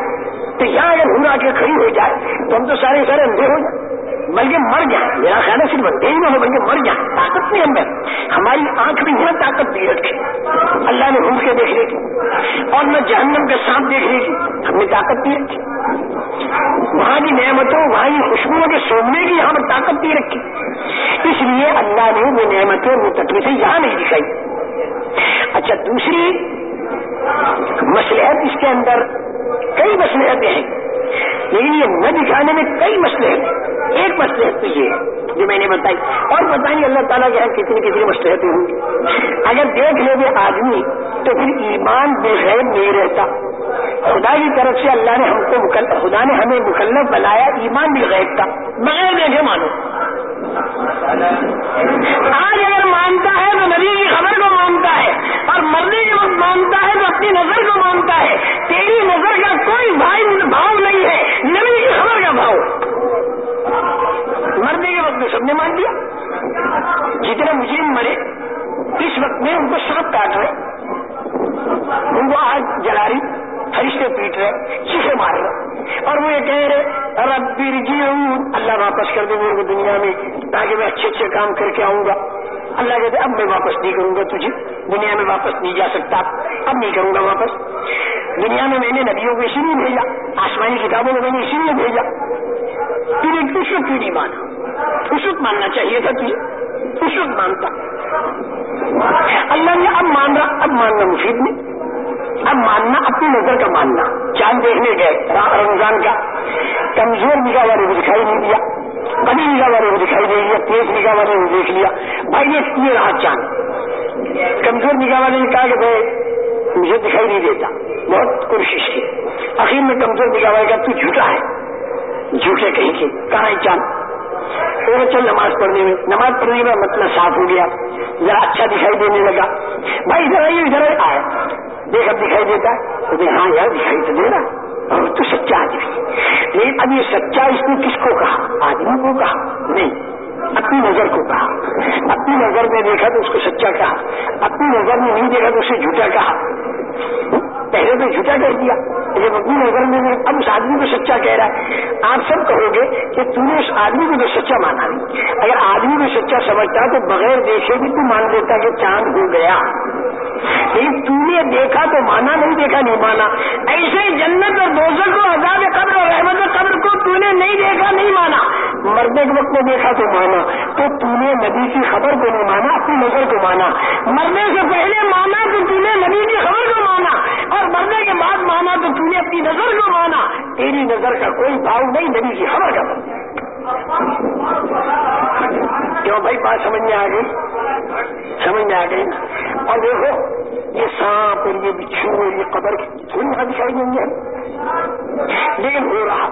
تو یہاں اگر ہور آ کے کھڑی ہو جائے، تو ہم تو سارے سارے اندھے ہو جائیں بلکہ مر جائیں میرا خیال ہے صرف اندھے ہی نہ ہو بلکہ مر جائیں طاقت نہیں ہم میں ہماری آنکھ بھی یہاں طاقت نہیں رکھے اللہ نے گھوم کے دیکھ لی۔ تھی اور نہ جہنم کا سانپ دیکھ لی۔ تھی ہم نے طاقت نہیں رکھی وہاں کی نعمتوں، وہاں کی خوشبوؤں کے سونے کی یہاں پر طاقت نہیں رکھی۔ اس لیے اللہ نے وہ نعمتیں وہ تکلیفیں یہاں نہیں دکھائی۔ اچھا دوسری مسلحت اس کے اندر کئی مسلحتیں ہیں۔ لیکن یہ نہ دکھانے میں کئی مسئلے ہیں ایک مسئلہ تو یہ جو میں نے بتائی۔ اور بتائیے اللہ تعالیٰ کے یہاں کتنی کتنی مسئلے ہوں۔ گی اگر دیکھ لے گے آدمی، تو پھر ایمان بے غیر نہیں رہتا۔ خدا کی طرف سے اللہ نے ہم کو خدا نے ہمیں مکلف بنایا ایمان بھی غیب کا۔ بغیر دیکھے مانو۔ آج اگر مانتا ہے، تو نبی کی خبر کو مانتا ہے۔ اور مرنے کے وقت مانتا ہے، تو اپنی نظر کو مانتا ہے۔ تیری نظر کا کوئی بھائی، بھاؤ نہیں ہے۔ نبی کی خبر کا بھاؤ۔ سب نے مان دیا جتنے مجرم مرے، اس وقت میں ان کو سانپ کاٹ رہے ان کو آگ جلا رہی، فرشتے پیٹ رہے، چیخے مار رہے۔ اور وہ یہ کہہ رہے، رب برجی اللہ واپس کر دے میرے کو دنیا میں، تاکہ میں اچھے اچھے کام کر کے آؤں گا۔ اللہ کہتے، اب میں واپس نہیں کروں گا تجھے، دنیا میں واپس نہیں جا سکتا۔ اب نہیں کروں گا واپس۔ دنیا میں میں نے ندیوں کو اسی لیے بھیجا، آسمانی کتابوں کو میں نے اسی لیے بھیجا۔ پھر ایک اس کیوں نہیں مانا اس ماننا چاہیے تھا تجھے۔ اس مانتا۔ اللہ نے اب مان رہا اب ماننا مفید نہیں۔ اب ماننا اپنی نظر کا ماننا۔ چاند دیکھنے گئے رمضان کا۔ کمزور نگاہ والے کو دکھائی نہیں دیا۔ بڑی نگاہ والے کو دکھائی دے دیا۔ تیز نگاہ والے کو دیکھ لیا۔ بھائی یہ رہا چاند۔ کمزور نگاہ والے نے کہا کہ بھائی، مجھے دکھائی نہیں دیتا۔ بہت کوشش کی۔ آخر میں کمزور نگاہ والے کا تو جھوٹا ہے۔ جھوٹے کہیں کے کہاں ہے چاند چل نماز پڑھنے میں۔ نماز پڑھنے میں مطلب صاف ہو گیا۔ ذرا اچھا دکھائی دینے لگا۔ بھائی ادھر آئیے ادھر آئے۔ دیکھ اب دکھائی دیتا ہے۔ ہاں یار، دکھائی تو دے رہا اور تو سچا آدمی لیکن اب یہ سچا اس نے کس کو کہا؟ آدمی کو کہا۔ نہیں، اپنی نظر کو کہا۔ اپنی نظر میں دیکھا تو اس کو سچا کہا۔ اپنی نظر میں نہیں دیکھا تو اسے جھوٹا کہا۔ پہلے تو جھوٹا کہہ دیا۔ جب اپنی نظر میں اب اس آدمی کو سچا کہہ رہا ہے، آپ سب کہو گے کہ تم نے اس آدمی کو تو سچا مانا۔ نہیں اگر آدمی کو سچا سمجھتا تو بغیر دیکھے بھی تو مان دیتا کہ چاند ہو گیا۔ لیکن تم نے دیکھا تو مانا نہیں، دیکھا نہیں، مانا۔ ایسے جنت اور دوزر کو عذاب قبر اور رحمت قبر کو تو نے نہیں دیکھا، نہیں مانا۔ مرنے کے وقت میں دیکھا تو مانا۔ تو تو نے نبی کی خبر کو نہیں مانا، اپنی نظر کو مانا۔ مرنے سے پہلے مانا تو تو نے نبی کی خبر کو مانا۔ اور مرنے کے بعد مانا تو تم نے اپنی نظر کو مانا، تیری نظر کا کوئی بھاؤ نہیں نبی کی خبر کا کیوں بھائی، بات سمجھ میں آ گئی؟ سمجھ میں آ گئی اور دیکھو، یہ سانپ اور یہ بچھو اور یہ قبر تھوڑی سا دکھائی دیں گے لیکن ہو رہا۔